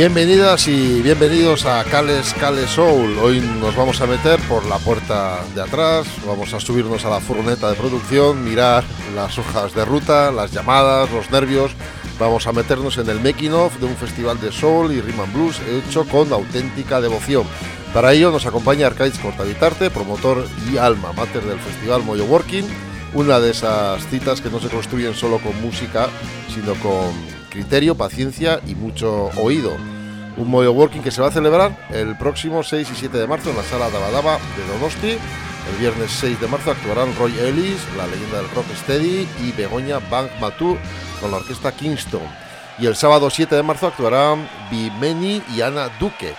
Bienvenidas y bienvenidos a Cales Cales Soul. Hoy nos vamos a meter por la puerta de atrás, vamos a subirnos a la furgoneta de producción, mirar las hojas de ruta, las llamadas, los nervios. Vamos a meternos en el making of de un festival de soul y rhythm and blues hecho con auténtica devoción. Para ello nos acompaña Arcaiz Cortavitarte, promotor y alma mater del festival Moyo Working, una de esas citas que no se construyen solo con música, sino con criterio, paciencia y mucho oído. Un Moyo Working que se va a celebrar el próximo 6 y 7 de marzo en la sala Dabadaba de Donosti. El viernes 6 de marzo actuarán Roy Ellis, la leyenda del rock steady, y Begoña Bank Matu con la orquesta Kingston. Y el sábado 7 de marzo actuarán Bimeni y Ana Duque.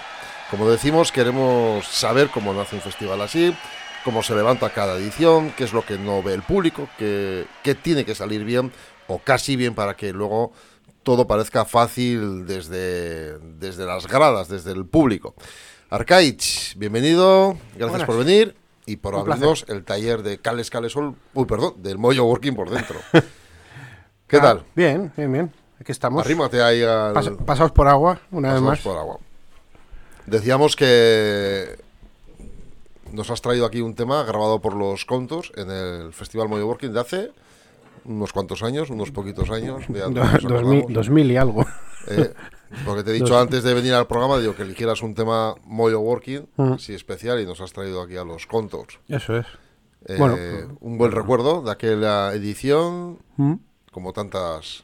Como decimos, queremos saber cómo nace un festival así, cómo se levanta cada edición, qué es lo que no ve el público, qué, qué tiene que salir bien o casi bien para que luego todo parezca fácil desde, desde las gradas, desde el público. Arcaich, bienvenido, gracias por venir y por abrirnos el taller de Cales Calesol, uy, perdón, del Moyo Working por dentro. ¿Qué Ah, tal? Bien, bien, bien. Aquí estamos. Arrímate ahí al... Pas- pasaos por agua, una vez más. por agua. Decíamos que nos has traído aquí un tema grabado por los Contos en el Festival Moyo Working de hace unos cuantos años, unos poquitos años. ya no dos, mil, dos mil y algo. Eh, porque te he dicho antes de venir al programa, digo que eligieras un tema Moyo Working, Mm. así especial, y nos has traído aquí a los Contos. Eso es. Eh, Bueno. un buen recuerdo de aquella edición, Mm. como tantas.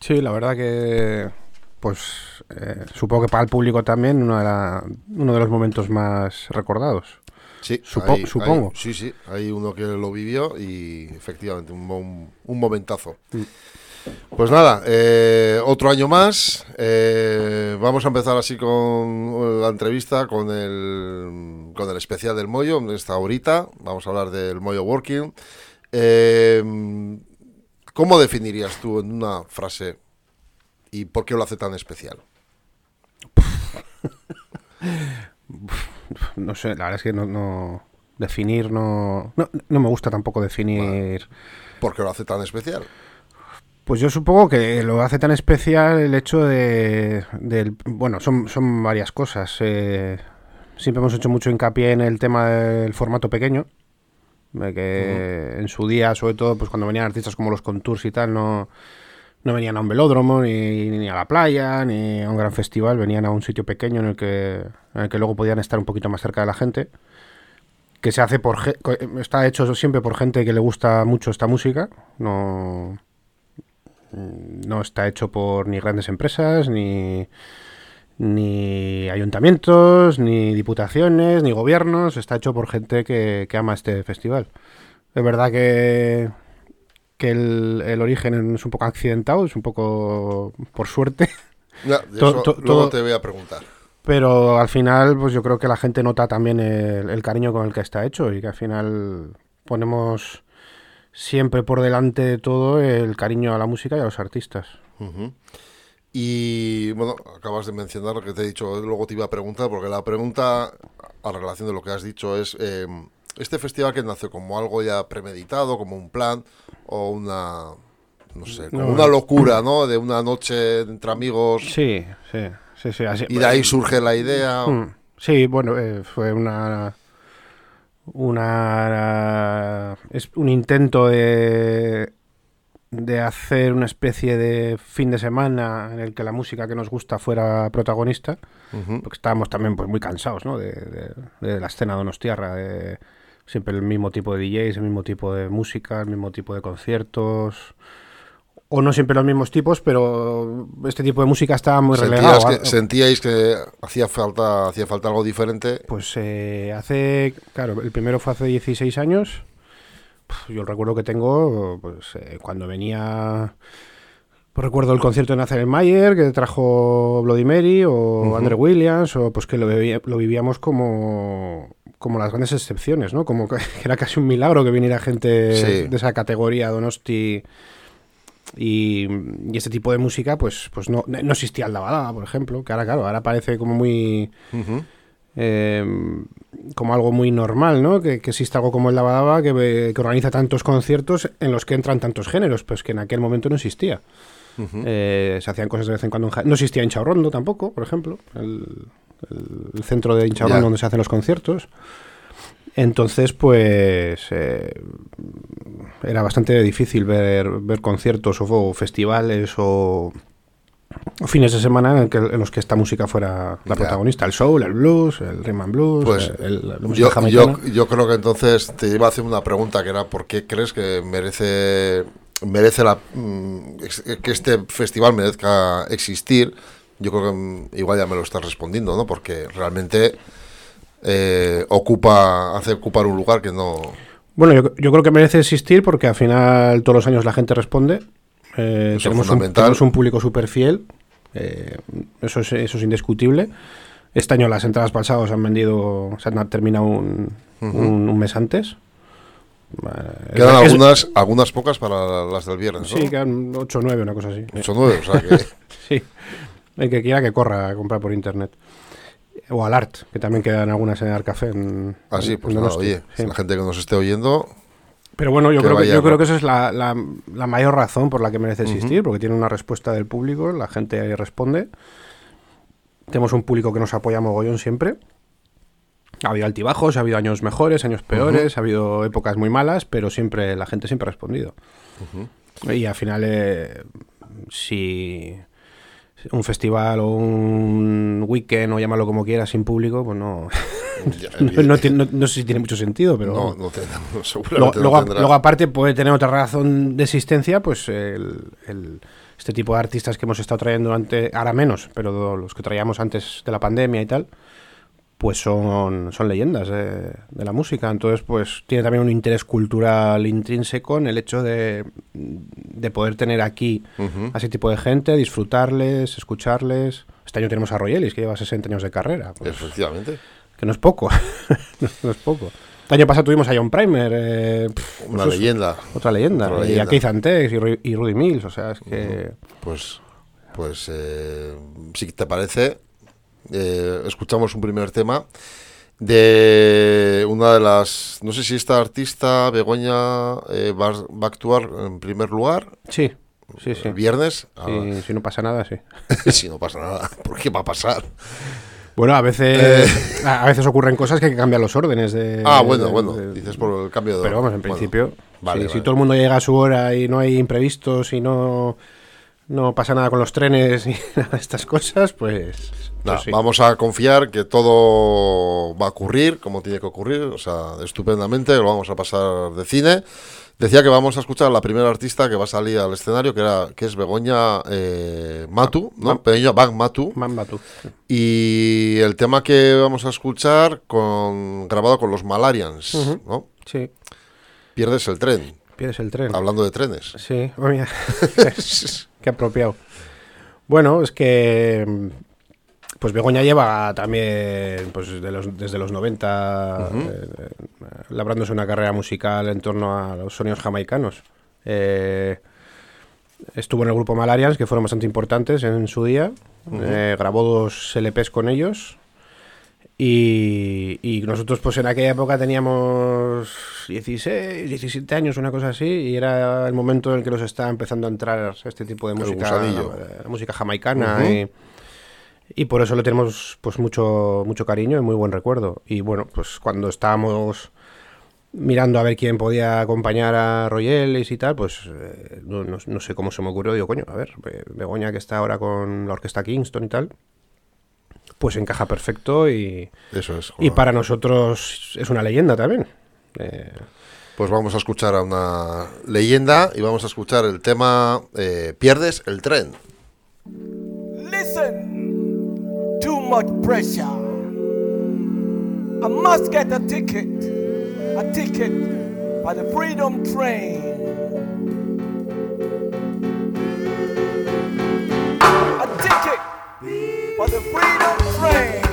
Sí, la verdad que, pues, eh, supongo que para el público también uno de, la- uno de los momentos más recordados. Sí, Supo- hay- supongo. hay- sí, sí, hay uno que lo vivió y efectivamente un, mo- un momentazo. Mm. Pues nada, eh, otro año más. eh, vamos a empezar así con la entrevista, con el, con el especial del Moyo, en esta horita. Vamos a hablar del Moyo Working. Eh, ¿Cómo definirías tú en una frase y por qué lo hace tan especial? No sé, la verdad es que no, no- definir no, no, no me gusta tampoco definir. ¿Por qué lo hace tan especial? Pues yo supongo que lo hace tan especial el hecho de, del, bueno, son, son varias cosas. eh, siempre hemos hecho mucho hincapié en el tema del formato pequeño, de que en su día, sobre todo, pues cuando venían artistas como los Contours y tal, no, no venían a un velódromo, ni, a la playa, ni a un gran festival, venían a un sitio pequeño en el que, en el que luego podían estar un poquito más cerca de la gente. Que se hace por está hecho siempre por gente que le gusta mucho esta música. No, no está hecho por ni grandes empresas, ni, ni ayuntamientos, ni diputaciones, ni gobiernos. Está hecho por gente que, que ama este festival. Es verdad que, que el, el origen es un poco accidentado, es un poco por suerte. Ya, To- to- luego todo- te voy a preguntar. Pero al final, pues yo creo que la gente nota también el, el cariño con el que está hecho y que al final ponemos siempre por delante de todo el cariño a la música y a los artistas. Y bueno, acabas de mencionar lo que te he dicho, luego te iba a preguntar, porque la pregunta a relación de lo que has dicho es, eh, ¿este festival que nace como algo ya premeditado, como un plan, o una, no sé, como No. una locura, ¿no? De una noche entre amigos, Sí, sí, sí, sí. así- y de ahí surge la idea. Mm, Sí, bueno, eh, fue una una es un intento de de hacer una especie de fin de semana en el que la música que nos gusta fuera protagonista, porque estábamos también pues muy cansados, ¿no? De, de- de la escena donostiarra, de siempre el mismo tipo de DJs, el mismo tipo de música, el mismo tipo de conciertos. O no siempre los mismos tipos, pero este tipo de música estaba muy relegado. que- sentíais que hacía falta, hacía falta algo diferente. Pues eh, hace, claro, el primero fue hace 16 años. Yo el recuerdo que tengo, pues eh, cuando venía, pues, recuerdo el concierto de Nathaniel Mayer que trajo Bloody Mary o Ujú. Andrew Williams, o pues que lo, lo vivíamos como, como las grandes excepciones, ¿no? Como que era casi un milagro que viniera gente Sí. de esa categoría, Donosti. Y, y este tipo de música, pues, pues no, no existía el Dabadaba, por ejemplo, que ahora, claro, ahora parece como muy, eh, como algo muy normal, ¿no? Que, que existe algo como el Dabadaba que, que organiza tantos conciertos en los que entran tantos géneros, pues que en aquel momento no existía. Eh, se hacían cosas de vez en cuando. No existía Inchaurrondo tampoco, por ejemplo, el, centro de Inchaurrondo donde se hacen los conciertos. Entonces, pues eh, era bastante difícil ver, ver conciertos o festivales o fines de semana en, los que esta música fuera la protagonista, el soul, el blues, el rhythm and blues, pues yo, yo, creo que entonces te iba a hacer una pregunta que era ¿por qué crees que merece merece la mm, que este festival merezca existir? Yo creo que mm, igual ya me lo estás respondiendo, ¿no? Porque realmente eh, ocupa hace ocupar un lugar que no bueno, yo, yo creo que merece existir porque al final todos los años la gente responde eh, tenemos, un, público súper fiel, eh, eso, es, eso es indiscutible. Este año las entradas pasadas han vendido, se han terminado un, un, mes antes. Eh, quedan algunas, algunas pocas para las del viernes, Sí, quedan 8 o 9, una cosa así. 8 o 9, o sea que... sí, el que quiera que corra a comprar por internet. O al Art, que también quedan algunas en el Café. En, ah, sí, pues nada, oye, la gente que nos esté oyendo, pero bueno, yo, creo que, yo creo que esa es la, la, mayor razón por la que merece existir, porque tiene una respuesta del público, la gente ahí responde. Tenemos un público que nos apoya mogollón siempre. Ha habido altibajos, ha habido años mejores, años peores, ha habido épocas muy malas, pero siempre la gente siempre ha respondido. Y al final, eh, si un festival o un weekend o llámalo como quieras sin público, pues no, no, sé si tiene mucho sentido, pero... No, no, luego, luego, aparte puede tener otra razón de existencia, pues el, este tipo de artistas que hemos estado trayendo antes, ahora menos, pero los que traíamos antes de la pandemia y tal, pues son, son leyendas de, la música. Entonces, pues tiene también un interés cultural intrínseco en el hecho de, de poder tener aquí a ese tipo de gente, disfrutarles, escucharles. Este año tenemos a Royelis, que lleva 60 años de carrera. Pues, Efectivamente. Que no es poco. no es poco. El año pasado tuvimos a John Primer. Eh, Una leyenda. Otra leyenda. Y a Keith Antex y, Rudy Mills. O sea, es que. Pues, pues eh, si te parece, eh, escuchamos un primer tema de una de las. No sé si esta artista, Begoña, eh, va, a actuar en primer lugar. Sí. Sí, sí. viernes. Sí, si no pasa nada, sí. si no pasa nada, ¿por qué va a pasar? Bueno, a veces, eh. a veces ocurren cosas que cambian los órdenes de. Ah, bueno, bueno. dices por el cambio de. Pero vamos, en principio, si todo el mundo llega a su hora y no hay imprevistos y no no pasa nada con los trenes y estas cosas, pues, pues Vamos a confiar que todo va a ocurrir como tiene que ocurrir, o sea, estupendamente, lo vamos a pasar de cine. Decía que vamos a escuchar a la primera artista que va a salir al escenario, que era que es Begoña eh, Matu, ¿no? Begoña Bang Matu. Matu. Y el tema que vamos a escuchar con grabado con los Malarians, ¿no? Sí. Pierdes el tren. Pierdes el tren. Hablando de trenes. Sí, oh, Qué apropiado. Bueno, es que pues Begoña lleva también pues desde los 90 eh, labrándose una carrera musical en torno a los sonidos jamaicanos. Eh, estuvo en el grupo Malarians, que fueron bastante importantes en su día. Eh, grabó dos LPs con ellos. Y, nosotros pues en aquella época teníamos 16, 17 años, una cosa así, y era el momento en el que nos estaba empezando a entrar este tipo de música, la, música jamaicana. y, por eso le tenemos pues mucho, mucho cariño y muy buen recuerdo. Y bueno, pues cuando estábamos mirando a ver quién podía acompañar a Royelis y tal, pues eh, no, sé cómo se me ocurrió, digo, coño, a ver, Begoña que está ahora con la orquesta Kingston y tal, pues encaja perfecto y, Eso es, y para nosotros es una leyenda también. Eh, pues vamos a escuchar a una leyenda y vamos a escuchar el tema eh, Pierdes el tren. Listen, too much pressure. I must get a ticket, a ticket for the freedom train. For the freedom train.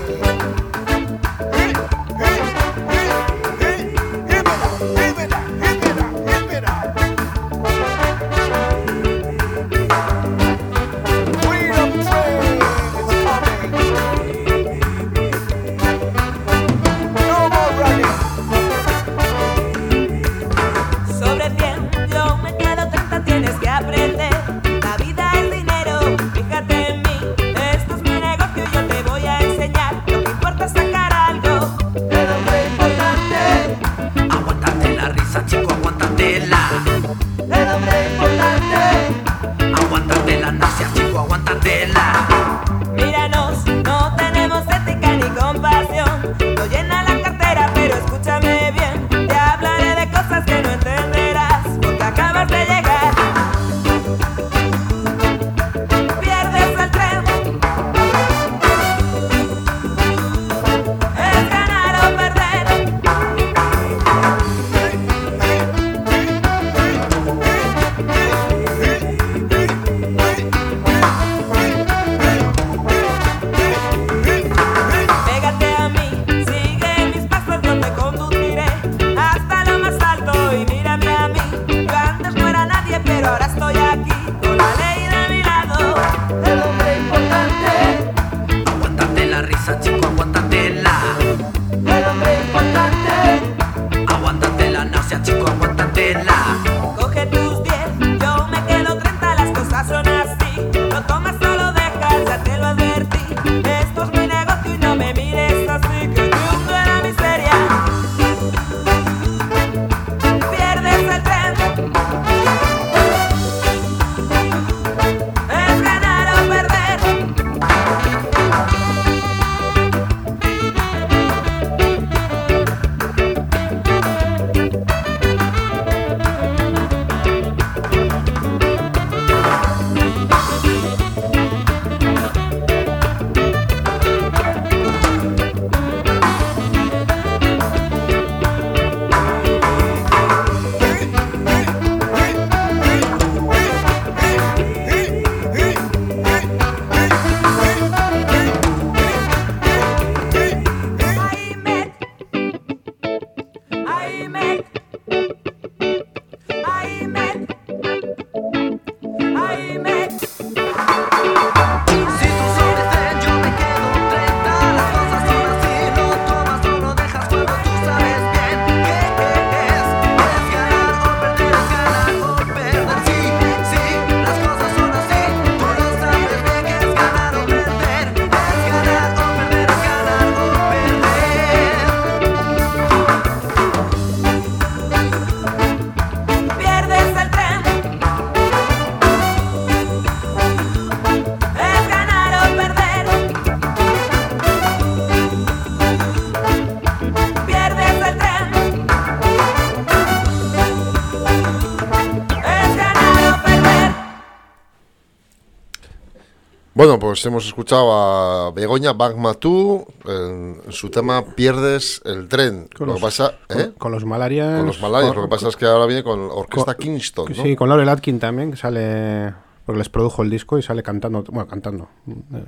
Pues hemos escuchado a Begoña Bagmatú en, en su tema Pierdes el tren. Con lo los- que pasa, Con, ¿eh? con los malarias. Con los malarios. con- Lo que pasa es que ahora viene con Orquesta con- Kingston, ¿no? Sí, con Laurel Atkin también, que sale. Porque les produjo el disco y sale cantando. Bueno, cantando. eh,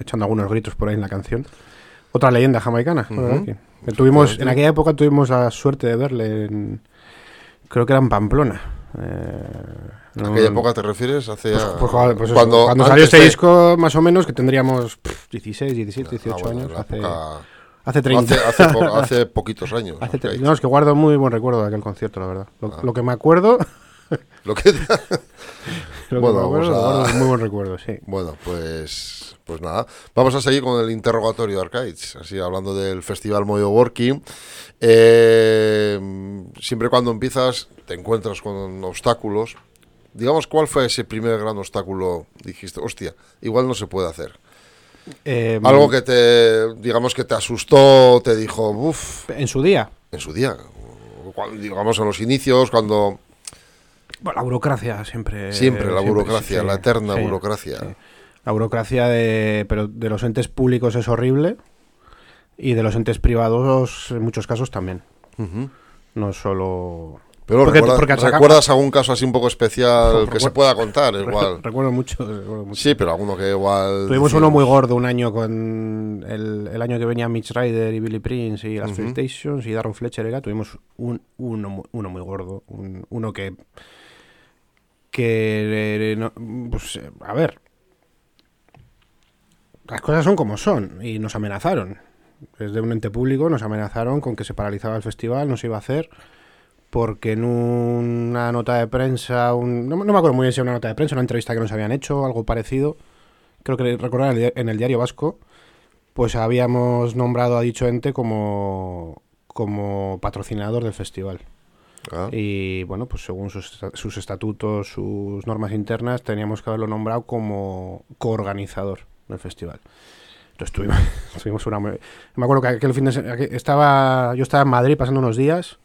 echando algunos gritos por ahí en la canción. Otra leyenda jamaicana. Que tuvimos, Efectivamente. en aquella época tuvimos la suerte de verle en. Creo que era en Pamplona. Eh, ¿A no- aquella época te refieres? Hace Pues, pues, pues cuando, cuando, salió este de- disco, más o menos, que tendríamos pff, 16, 17, Ah, 18 bueno, años. Hace, época- hace 30. Hace, hace po- hace poquitos años. Hace No, es que guardo muy buen recuerdo de aquel concierto, la verdad. Lo, Ah. lo que me acuerdo, Lo que- lo Bueno, que me acuerdo, vamos a- lo guardo muy buen recuerdo, sí. Bueno, pues, pues nada. Vamos a seguir con el interrogatorio de Arcades. Así, hablando del Festival Moyo Working. Eh, siempre cuando empiezas te encuentras con obstáculos. Digamos, ¿cuál fue ese primer gran obstáculo? Dijiste, hostia, igual no se puede hacer. Eh, Algo que te, digamos, que te asustó, te dijo, uff, En su día, en su día. Digamos, en los inicios, cuando bueno, la burocracia siempre. siempre la siempre, burocracia, sí, la eterna sí, burocracia. sí. La burocracia de, pero de los entes públicos es horrible y de los entes privados en muchos casos también. No solo. Pero Porque- recuerda- porque achaca- ¿recuerdas algún caso así un poco especial que se pueda contar? Igual. Recuerdo mucho. recuerdo mucho. Sí, pero alguno que igual. Tuvimos uno muy gordo un año con el, el año que venía Mitch Ryder y Billy Prince y las Ujú. Felicitations y Darren Fletcher era, tuvimos un, uno, uno muy gordo, un- uno que que eh, no- pues, eh, a ver las cosas son como son y nos amenazaron desde un ente público nos amenazaron con que se paralizaba el festival, no se iba a hacer porque en una nota de prensa, un- no, no me acuerdo muy bien si era una nota de prensa, una entrevista que nos habían hecho, algo parecido, creo que recordar en el, diario vasco, pues habíamos nombrado a dicho ente como, como patrocinador del festival. Ah, Y bueno, pues según sus, sus estatutos, sus normas internas, teníamos que haberlo nombrado como coorganizador del festival. Entonces tuvimos, tuvimos una... Me acuerdo que aquel fin de semana... Estaba, yo estaba en Madrid pasando unos días.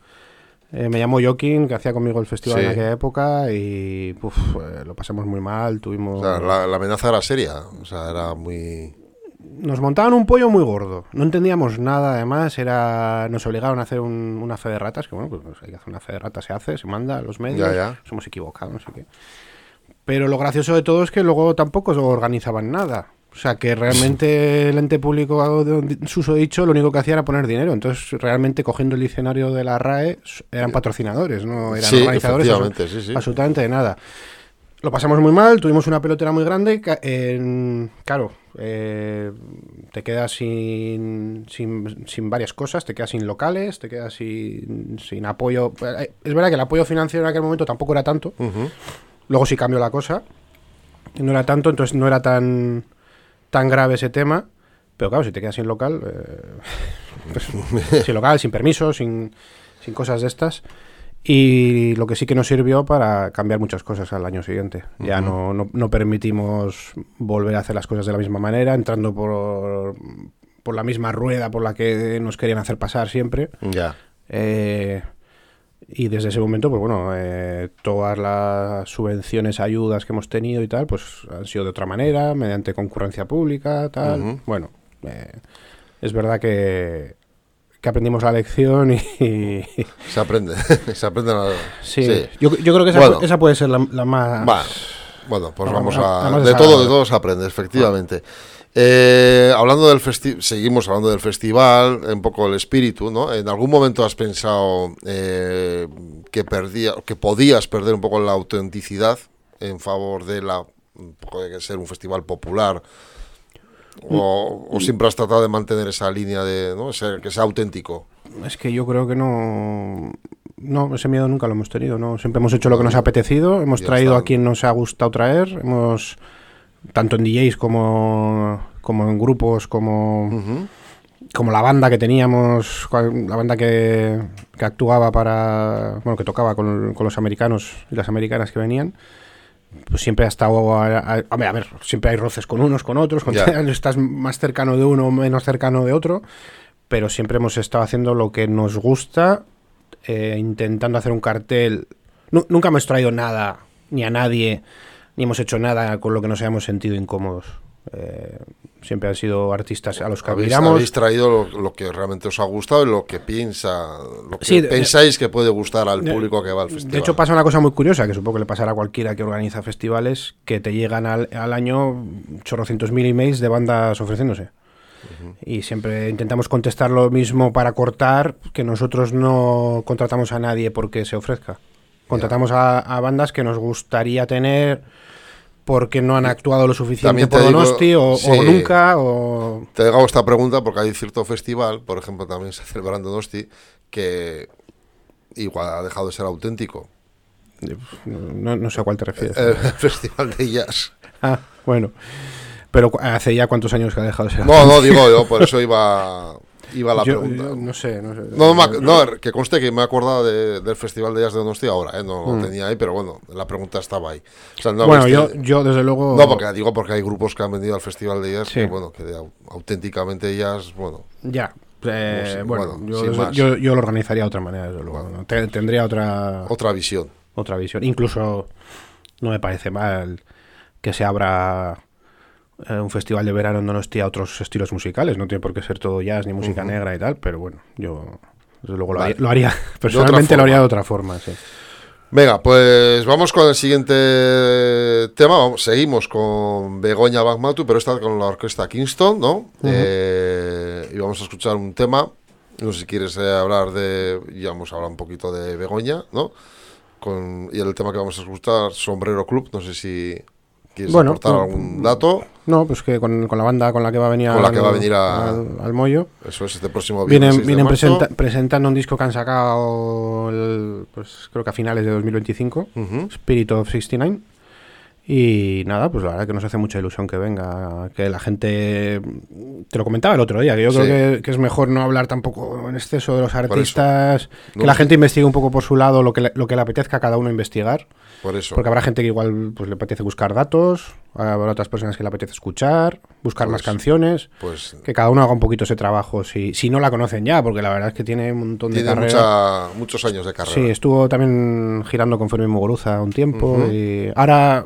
Eh, me llamó Joaquín, que hacía conmigo el festival Sí. en aquella época, y uf, eh, lo pasamos muy mal. Tuvimos... o sea, la, la amenaza era seria. O sea, era muy. Nos montaban un pollo muy gordo. No entendíamos nada, además. era Nos obligaron a hacer un- una fe de ratas, que bueno, pues hay que hacer una fe de ratas, se hace, se manda a los medios. Ya, ya. Nos hemos equivocado, no sé qué. Pero lo gracioso de todo es que luego tampoco organizaban nada. O sea, que realmente el ente público de susodicho lo único que hacía era poner dinero. Entonces, realmente cogiendo el diccionario de la RAE, eran patrocinadores, no eran Sí, organizadores efectivamente, sí, sí. absolutamente de nada. Lo pasamos muy mal, tuvimos una pelotera muy grande. claro, eh, te quedas sin, sin, sin varias cosas, te quedas sin locales, te quedas sin, sin apoyo. Es verdad que el apoyo financiero en aquel momento tampoco era tanto. Luego sí cambió la cosa. No era tanto, entonces no era tan, tan grave ese tema. Pero claro, si te quedas sin local, eh, pues, sin local, sin permiso, sin, sin cosas de estas. Y lo que sí que nos sirvió para cambiar muchas cosas al año siguiente. Ya no, no, no permitimos volver a hacer las cosas de la misma manera, entrando por, por la misma rueda por la que nos querían hacer pasar siempre. Ya. Eh, y desde ese momento, pues bueno, eh, todas las subvenciones, ayudas que hemos tenido y tal, pues han sido de otra manera, mediante concurrencia pública, tal. Bueno, eh, es verdad que, que aprendimos la lección y... Se aprende. se aprende. la- sí, sí. Yo, yo creo que esa, Bueno. pu- esa puede ser la, la más... Bueno, pues vamos a. De todo, de todo se aprende, efectivamente. Eh, hablando del seguimos hablando del festival, un poco el espíritu, ¿no? ¿En algún momento has pensado eh, que perdía, que podías perder un poco la autenticidad en favor de la un poco de ser un festival popular? O, o siempre has tratado de mantener esa línea de ¿no? Ser- que sea auténtico. Es que yo creo que no. No, ese miedo nunca lo hemos tenido, ¿no? Siempre hemos hecho lo que nos ha apetecido, hemos Ya traído a quien nos ha gustado traer, hemos. Tanto en DJs como, como en grupos, como, como la banda que teníamos, la banda que, que actuaba para. Bueno, que tocaba con, con los americanos y las americanas que venían. Pues siempre ha estado. A, a- a ver, a ver, siempre hay roces con unos, con otros, con estás más cercano de uno o menos cercano de otro pero siempre hemos estado haciendo lo que nos gusta, eh, intentando hacer un cartel. Nu- nunca hemos traído nada, ni a nadie, ni hemos hecho nada con lo que nos hayamos sentido incómodos. Eh, siempre han sido artistas a los que habéis, admiramos. habéis traído lo, lo que realmente os ha gustado y lo que piensa, lo que Sí, de- pensáis que puede gustar al de- público que va al festival. De hecho, pasa una cosa muy curiosa, que supongo que le pasará a cualquiera que organiza festivales, que te llegan al, al año chorrocientos mil emails de bandas ofreciéndose. Y siempre intentamos contestar lo mismo para cortar, que nosotros no contratamos a nadie porque se ofrezca. Contratamos a, a bandas que nos gustaría tener porque no han actuado lo suficiente por digo- Donosti o, nunca o... Te hago esta pregunta porque hay cierto festival, por ejemplo, también se celebra en Donosti, que igual ha dejado de ser auténtico. No, no sé a cuál te refieres. El festival de jazz. Ah, bueno. Pero hace ya cuántos años que ha dejado de ser. No, no, digo yo, por eso iba, iba la Yo- pregunta. yo no sé, no sé. No, no, no, que conste que me he acordado de- del Festival de Jazz de Donosti ahora, ¿eh? no lo Mm. tenía ahí, pero bueno, la pregunta estaba ahí. O sea, no bueno, yo, yo desde luego. No, porque digo porque hay grupos que han venido al Festival de Jazz Sí. que, bueno, que auténticamente jazz, bueno, Ya. eh, bueno, bueno, yo, desde- yo, yo lo organizaría de otra manera, desde luego. Bueno. ¿no? Te- tendría otra, otra visión. otra visión. Incluso no me parece mal que se abra un festival de verano en Donosti a otros estilos musicales. No tiene por qué ser todo jazz ni música negra y tal, pero bueno, yo desde luego lo haría, lo haría- personalmente lo haría de otra forma, sí. Venga, pues vamos con el siguiente tema. Vamos, seguimos con Begoña Bagmatu, pero esta con la orquesta Kingston, ¿no? Eh, y vamos a escuchar un tema. No sé si quieres eh, hablar de. Ya hemos hablado un poquito de Begoña, ¿no? Con, y el tema que vamos a escuchar, Sombrero Club. No sé si quieres Bueno, aportar no, algún dato. No, pues que con, con la banda con la que va a venir, Con la al- que va a venir a- al, al Mollo. Eso es este próximo viernes. Vienen, 6 de vienen presenta- presentando un disco que han sacado, el- pues creo que a finales de 2025, Ujú. Spirit of 69. Y nada, pues la verdad que nos hace mucha ilusión que venga, que la gente... Te lo comentaba el otro día, que yo Sí. creo que, que es mejor no hablar tampoco en exceso de los artistas, No, que la gente investigue un poco por su lado lo que le, lo que le apetezca a cada uno investigar. Por eso. Porque habrá gente que igual pues, le apetece buscar datos, habrá otras personas que le apetece escuchar, buscar más Pues- canciones. Pues Que cada uno haga un poquito ese trabajo, si, si no la conocen ya, porque la verdad es que tiene un montón de tiene mucha, muchos años de carrera. Sí, estuvo también girando con Fermín Muguruza un tiempo y ahora,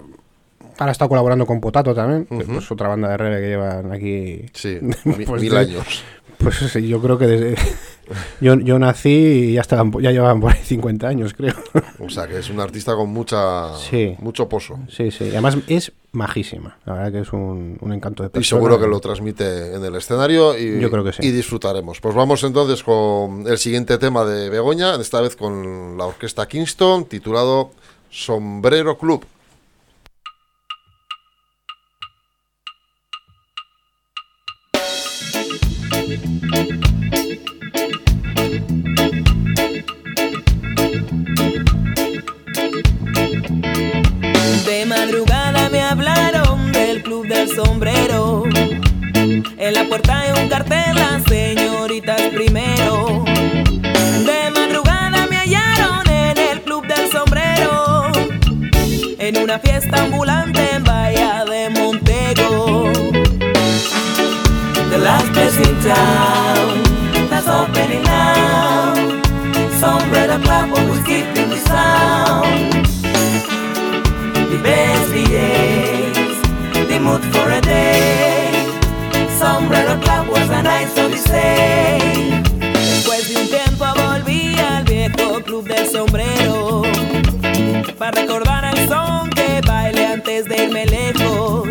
ahora está colaborando con Potato también, que es otra banda de reggae que llevan aquí. Sí, Pues mil años. Pues sí, yo creo que desde yo, yo nací y ya estaban ya llevaban por ahí 50 años, creo. O sea, que es un artista con mucha Sí. mucho pozo. Sí, sí. Y además es majísima. La verdad que es un, un encanto de Y persona. seguro que lo transmite en el escenario y, Yo creo que sí. y disfrutaremos. Pues vamos entonces con el siguiente tema de Begoña, esta vez con la orquesta Kingston, titulado Sombrero Club. Del sombrero. En la puerta hay un cartel, las señoritas primero. De madrugada me hallaron en el club del sombrero. En una fiesta ambulante en Bahía de Montego. The last place in town that's opening now. Sombrero Club always keeping the sound. The best for a day. Sombrero Club was a nice Odyssey. Después de un tiempo volví al viejo club del sombrero. Para recordar el son que bailé antes de irme lejos.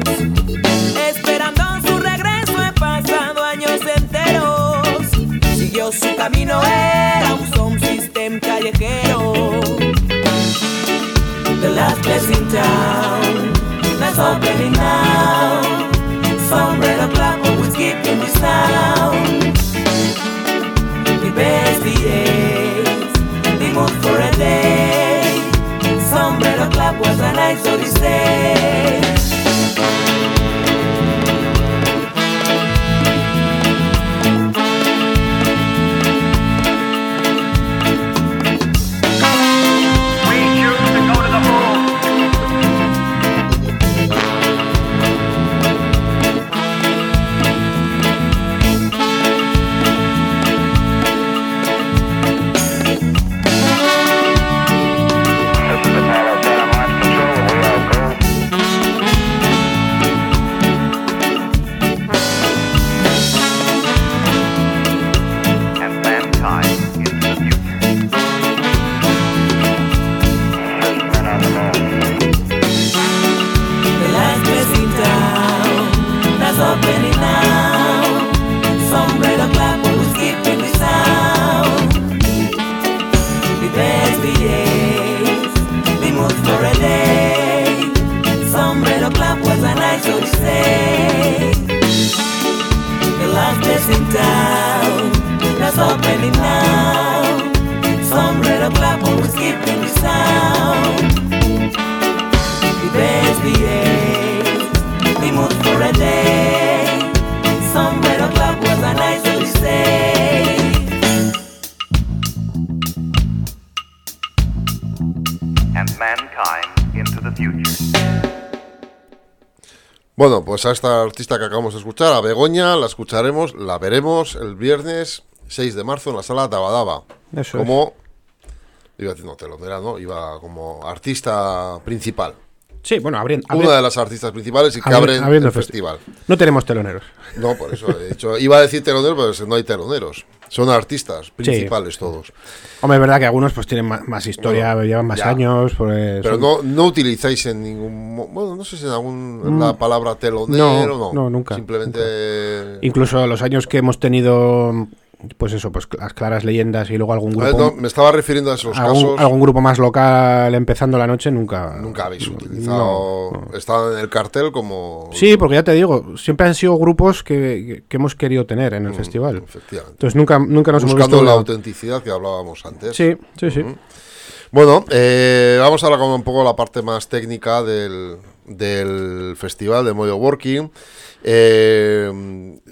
Esperando su regreso he pasado años enteros. Siguió su camino, era un sound system callejero. The last place in town that's opening now. Pues a esta artista que acabamos de escuchar, a Begoña, la escucharemos, la veremos el viernes 6 de marzo en la sala Dabadaba. Eso como, iba haciendo telonera, ¿no? Iba como artista principal. Sí, bueno, abriendo. Una de las artistas principales y que abri- abren el el festi- festival. No tenemos teloneros. No, por eso he dicho, iba a decir teloneros, pero no hay teloneros. Son artistas principales todos. Hombre, es verdad que algunos pues tienen más, más historia, Bueno, llevan más ya. años. pues, Pero son- no, no utilizáis en ningún... Bueno, no sé si en algún... la palabra telonero, no. Mm. no, nunca, Simplemente... Incluso los años que hemos tenido, pues eso, pues las claras leyendas y luego algún grupo, no, me estaba refiriendo a esos algún, casos. algún grupo más local empezando la noche, nunca. Nunca habéis utilizado. no. En el cartel como. Sí, porque ya te digo, siempre han sido grupos que, que hemos querido tener en el Mm, festival. Efectivamente. Entonces nunca, nunca nos hemos Buscando la autenticidad que hablábamos antes. Sí, sí, sí. Bueno, eh, vamos ahora con un poco la parte más técnica del, del festival de Moyo Working. Eh,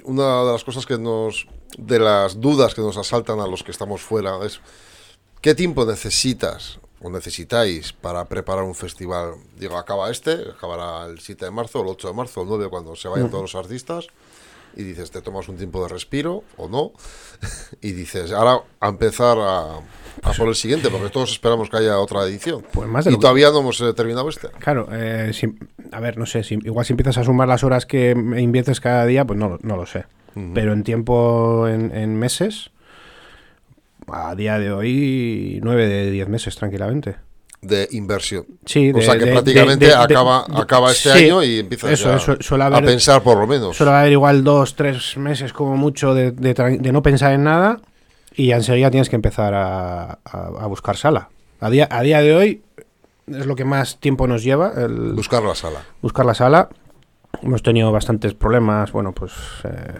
una de las cosas que nos. De las dudas que nos asaltan a los que estamos fuera es. ¿Qué tiempo necesitas o necesitáis para preparar un festival? Digo, acaba este, acabará el 7 de marzo, el 8 de marzo, el 9, cuando se vayan todos los artistas. Y dices, te tomas un tiempo de respiro o no. y dices, ahora a empezar a, a por el siguiente, porque todos esperamos que haya otra edición. Pues más y que- todavía no hemos eh, terminado este. Claro, eh, si- a ver, no sé, si, igual si empiezas a sumar las horas que me inviertes cada día, pues no, no lo sé. Pero en tiempo, en, en meses, a día de hoy, nueve de diez meses tranquilamente. De inversión. Sí, o de- sea que de- prácticamente de- acaba, acaba este sí, año y empiezas eso, ya eso, suele a pensar por lo menos. Suele haber igual dos, tres meses como mucho de, de no pensar en nada y ya enseguida tienes que empezar a, a- a buscar sala. A día, a día de hoy es lo que más tiempo nos lleva, el Buscar la sala. buscar la sala. Hemos tenido bastantes problemas, bueno, pues eh,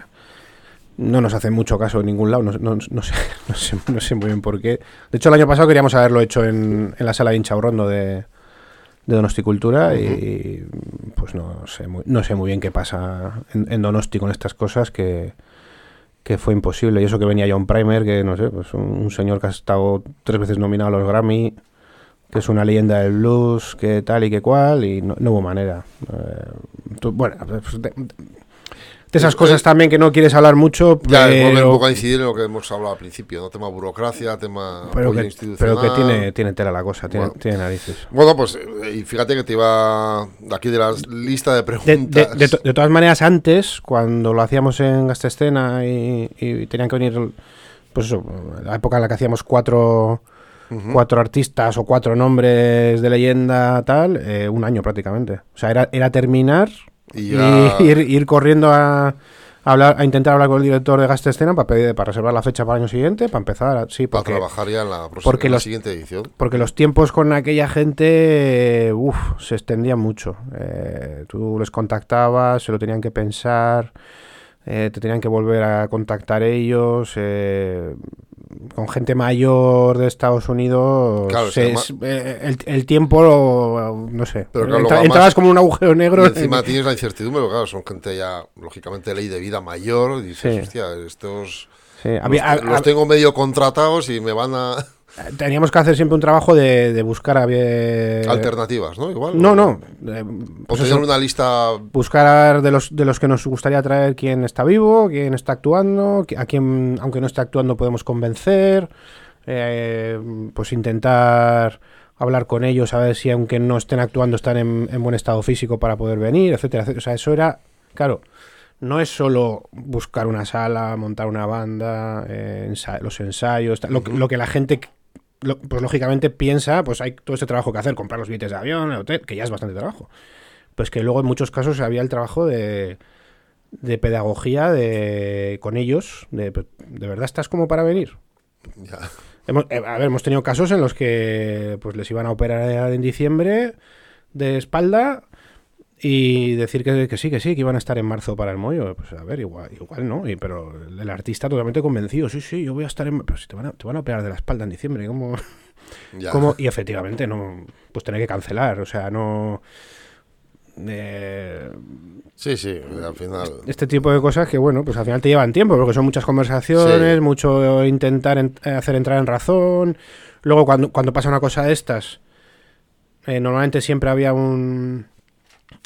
no nos hace mucho caso en ningún lado, no, no- no sé, no, sé, no sé muy bien por qué. De hecho, el año pasado queríamos haberlo hecho en, en la sala de Inchaurrondo de, de Donosticultura y pues no sé, muy, no sé muy bien qué pasa en, en Donosti con estas cosas que, que fue imposible. Y eso que venía John Primer, que no sé, pues un, un señor que ha estado tres veces nominado a los Grammy, que es una leyenda del blues, que tal y que cual, y no, no hubo manera. Eh, tú- bueno, pues de, de esas Eh, cosas también que no quieres hablar mucho, Ya, pero, un poco a incidir en lo que hemos hablado al principio, ¿no? Tema burocracia, tema pero apoyo que, institucional. pero que tiene, tiene tela la cosa, tiene, Bueno. tiene narices. Bueno, pues, eh, y fíjate que te iba de aquí de la lista de De, preguntas. de- de to- de todas maneras, antes, cuando lo hacíamos en Gastescena y, y tenían que venir, pues eso, la época en la que hacíamos cuatro, cuatro artistas o cuatro nombres de leyenda, tal, eh, un año prácticamente. O sea, era, era terminar Y ir, ir corriendo a, a hablar, a intentar hablar con el director de Gastescena para pedir, para reservar la fecha para el año siguiente, para empezar, a- sí, para trabajar ya en la, próxima, porque en la los- siguiente edición. porque los tiempos con aquella gente, uff, se extendían mucho. Eh, tú les contactabas, se lo tenían que pensar, eh, te tenían que volver a contactar ellos. eh, con gente mayor de Estados Unidos, Claro, se- es- eh, el, el tiempo, no sé, Pero claro, entra- luego entrabas como un agujero negro. Y encima tienes la incertidumbre, porque claro, son gente ya, lógicamente, ley de vida mayor. Y dices, Sí. hostia, estos. Sí, los, los tengo medio contratados y me van a. teníamos que hacer siempre un trabajo de, de buscar a- alternativas, ¿no? Igual. No, no. eh, pues tener eso, una lista. buscar de los de los que nos gustaría traer quién está vivo, quién está actuando, a quién, aunque no esté actuando, podemos convencer, eh, pues intentar hablar con ellos, a ver si aunque no estén actuando están en, en buen estado físico para poder venir, etcétera, etcétera. O sea, eso era, claro, no es solo buscar una sala, montar una banda, eh, ensa- los ensayos, lo, que- lo que la gente pues lógicamente piensa, pues hay todo este trabajo que hacer, comprar los billetes de avión, el hotel, que ya es bastante trabajo. Pues que luego en muchos casos había el trabajo de, de pedagogía de, con ellos, de, ¿de verdad estás como para venir? Ya. Hemos, eh, a ver, hemos tenido casos en los que pues les iban a operar en diciembre de espalda y decir que, que sí, que sí, que iban a estar en marzo para el mollo. Pues a ver, igual, igual no, y, pero el, artista totalmente convencido, sí, sí, yo voy a estar en... Pero si te van a, te van a operar de la espalda en diciembre, ¿cómo...? ¿Cómo? Y efectivamente, no, pues tener que cancelar, o sea, no... eh, Sí, sí, al final. este tipo de cosas que, bueno, pues al final te llevan tiempo, porque son muchas conversaciones, Sí. mucho intentar en- hacer entrar en razón. Luego, cuando, cuando pasa una cosa de estas, eh, normalmente siempre había un,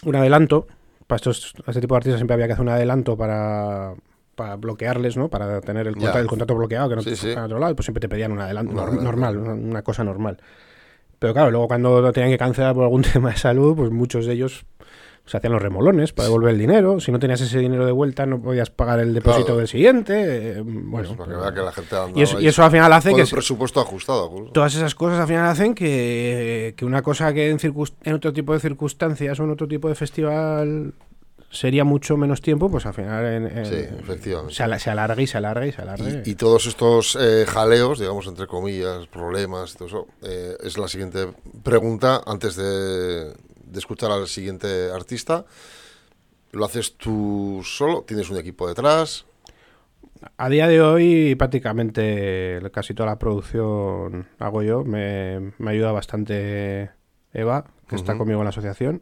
un adelanto. Para estos, a este tipo de artistas siempre había que hacer un adelanto para, para bloquearles, ¿no? Para tener el, contrato, el contrato bloqueado, que no Sí, te sí. a otro lado, y pues siempre te pedían un adelanto Un nor- adelanto. normal, una, una cosa normal. Pero claro, luego cuando lo tenían que cancelar por algún tema de salud, pues muchos de ellos se hacían los remolones para devolver el dinero. Si no tenías ese dinero de vuelta, no podías pagar el depósito Claro. del siguiente. eh, bueno, Pues que la gente y, eso, ahí y eso al final hace que el presupuesto ajustado. pues. todas esas cosas al final hacen que, que una cosa que en, en otro tipo de circunstancias o en otro tipo de festival sería mucho menos tiempo, pues al final en- en- Sí, efectivamente. se, ala- se alarga y se alarga y se alarga. Y, y todos estos eh, jaleos, digamos, entre comillas, problemas todo eso, eh, es la siguiente pregunta antes de, de escuchar al siguiente artista. ¿Lo haces tú solo? ¿Tienes un equipo detrás? A día de hoy prácticamente casi toda la producción hago yo. Me, me ayuda bastante Eva, que está conmigo en la asociación.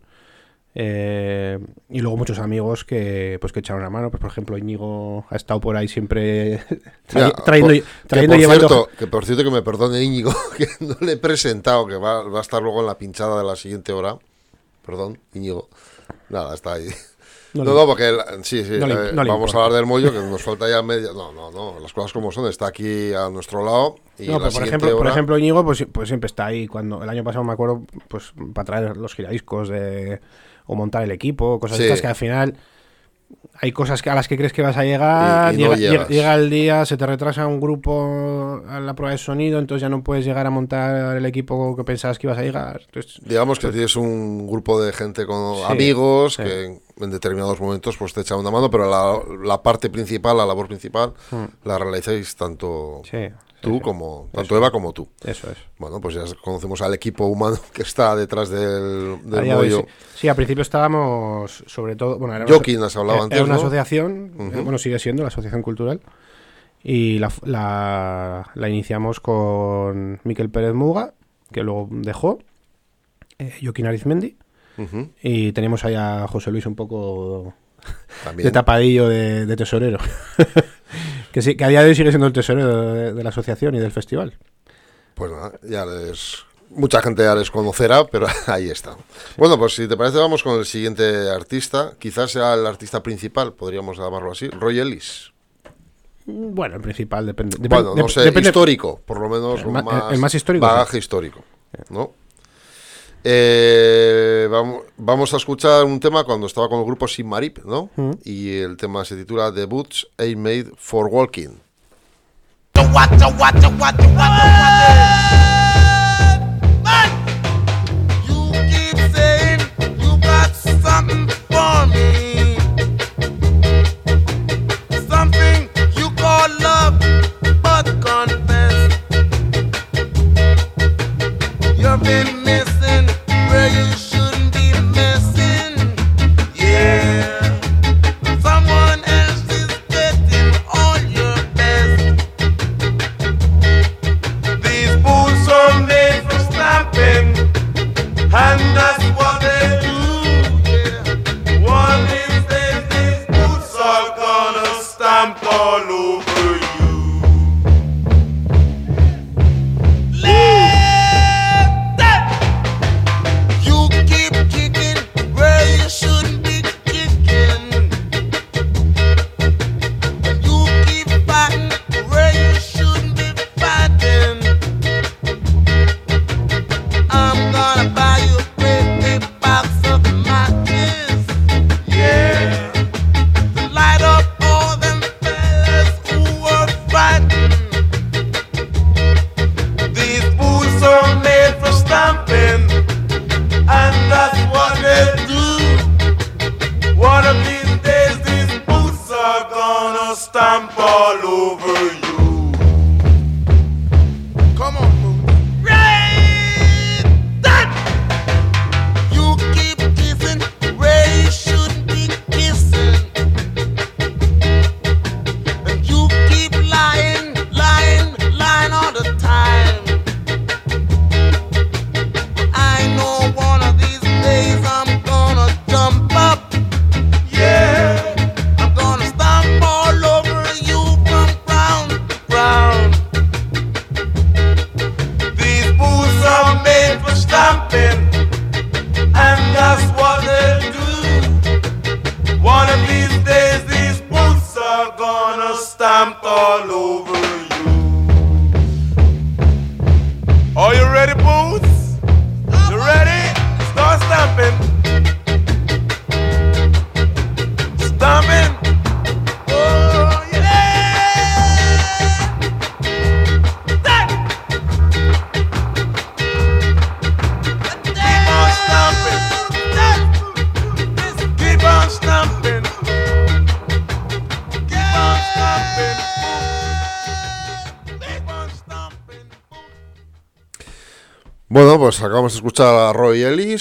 Eh, y luego muchos amigos que pues que echaron una mano. Pues, por ejemplo, Íñigo ha estado por ahí siempre Ya, tra- trayendo, por- trayendo que, por llevando- cierto, que por cierto que me perdone Íñigo, que no le he presentado, que va, va a estar luego en la pinchada de la siguiente hora. Perdón, Íñigo. Nada, está ahí. No No, no, porque sí, sí, no le- eh, no vamos a hablar del mollo, que nos falta ya media. No, no, no, las cosas como son, está aquí a nuestro lado. Y No, pero por ejemplo, por ejemplo, Íñigo, pues, pues siempre está ahí. Cuando el año pasado me acuerdo, pues para traer los giradiscos de, o montar el equipo, cosas Sí. estas que al final hay cosas a las que crees que vas a llegar, Y- y no llega, el día, se te retrasa un grupo a la prueba de sonido, entonces ya no puedes llegar a montar el equipo que pensabas que ibas a llegar. Entonces, Digamos que tienes un grupo de gente con Sí, amigos sí. que en, determinados momentos pues te echan una mano, pero la, la parte principal, la labor principal, la realizáis tanto Hmm. sí, tú como tanto Eva como tú. Eso es. Bueno, pues ya conocemos al equipo humano que está detrás del, del sí. Sí, al principio estábamos, sobre todo, bueno, era una Joaquín has hablado Era antes, una ¿no? asociación, bueno, sigue siendo la asociación cultural. Y la, la, la iniciamos con Miquel Pérez Muga, que luego dejó, eh, Joaquín Arizmendi, y teníamos ahí a José Luis un poco También. de tapadillo de, de tesorero. que, sí, que a día de hoy sigue siendo el tesorero de, de la asociación y del festival. Pues nada, ya les. Mucha gente ya les conocerá, pero ahí está. Bueno, pues si te parece, vamos con el siguiente artista. Quizás sea el artista principal, podríamos llamarlo así, Roy Ellis. Bueno, el principal depende. dep- bueno, no sé, depende- histórico, por lo menos más, el más histórico, Bagaje histórico, ¿no? Eh, vamos, vamos a escuchar un tema cuando estaba con el grupo Sin Marip, ¿no? Y el tema se titula The Boots Ain't Made for Walking. And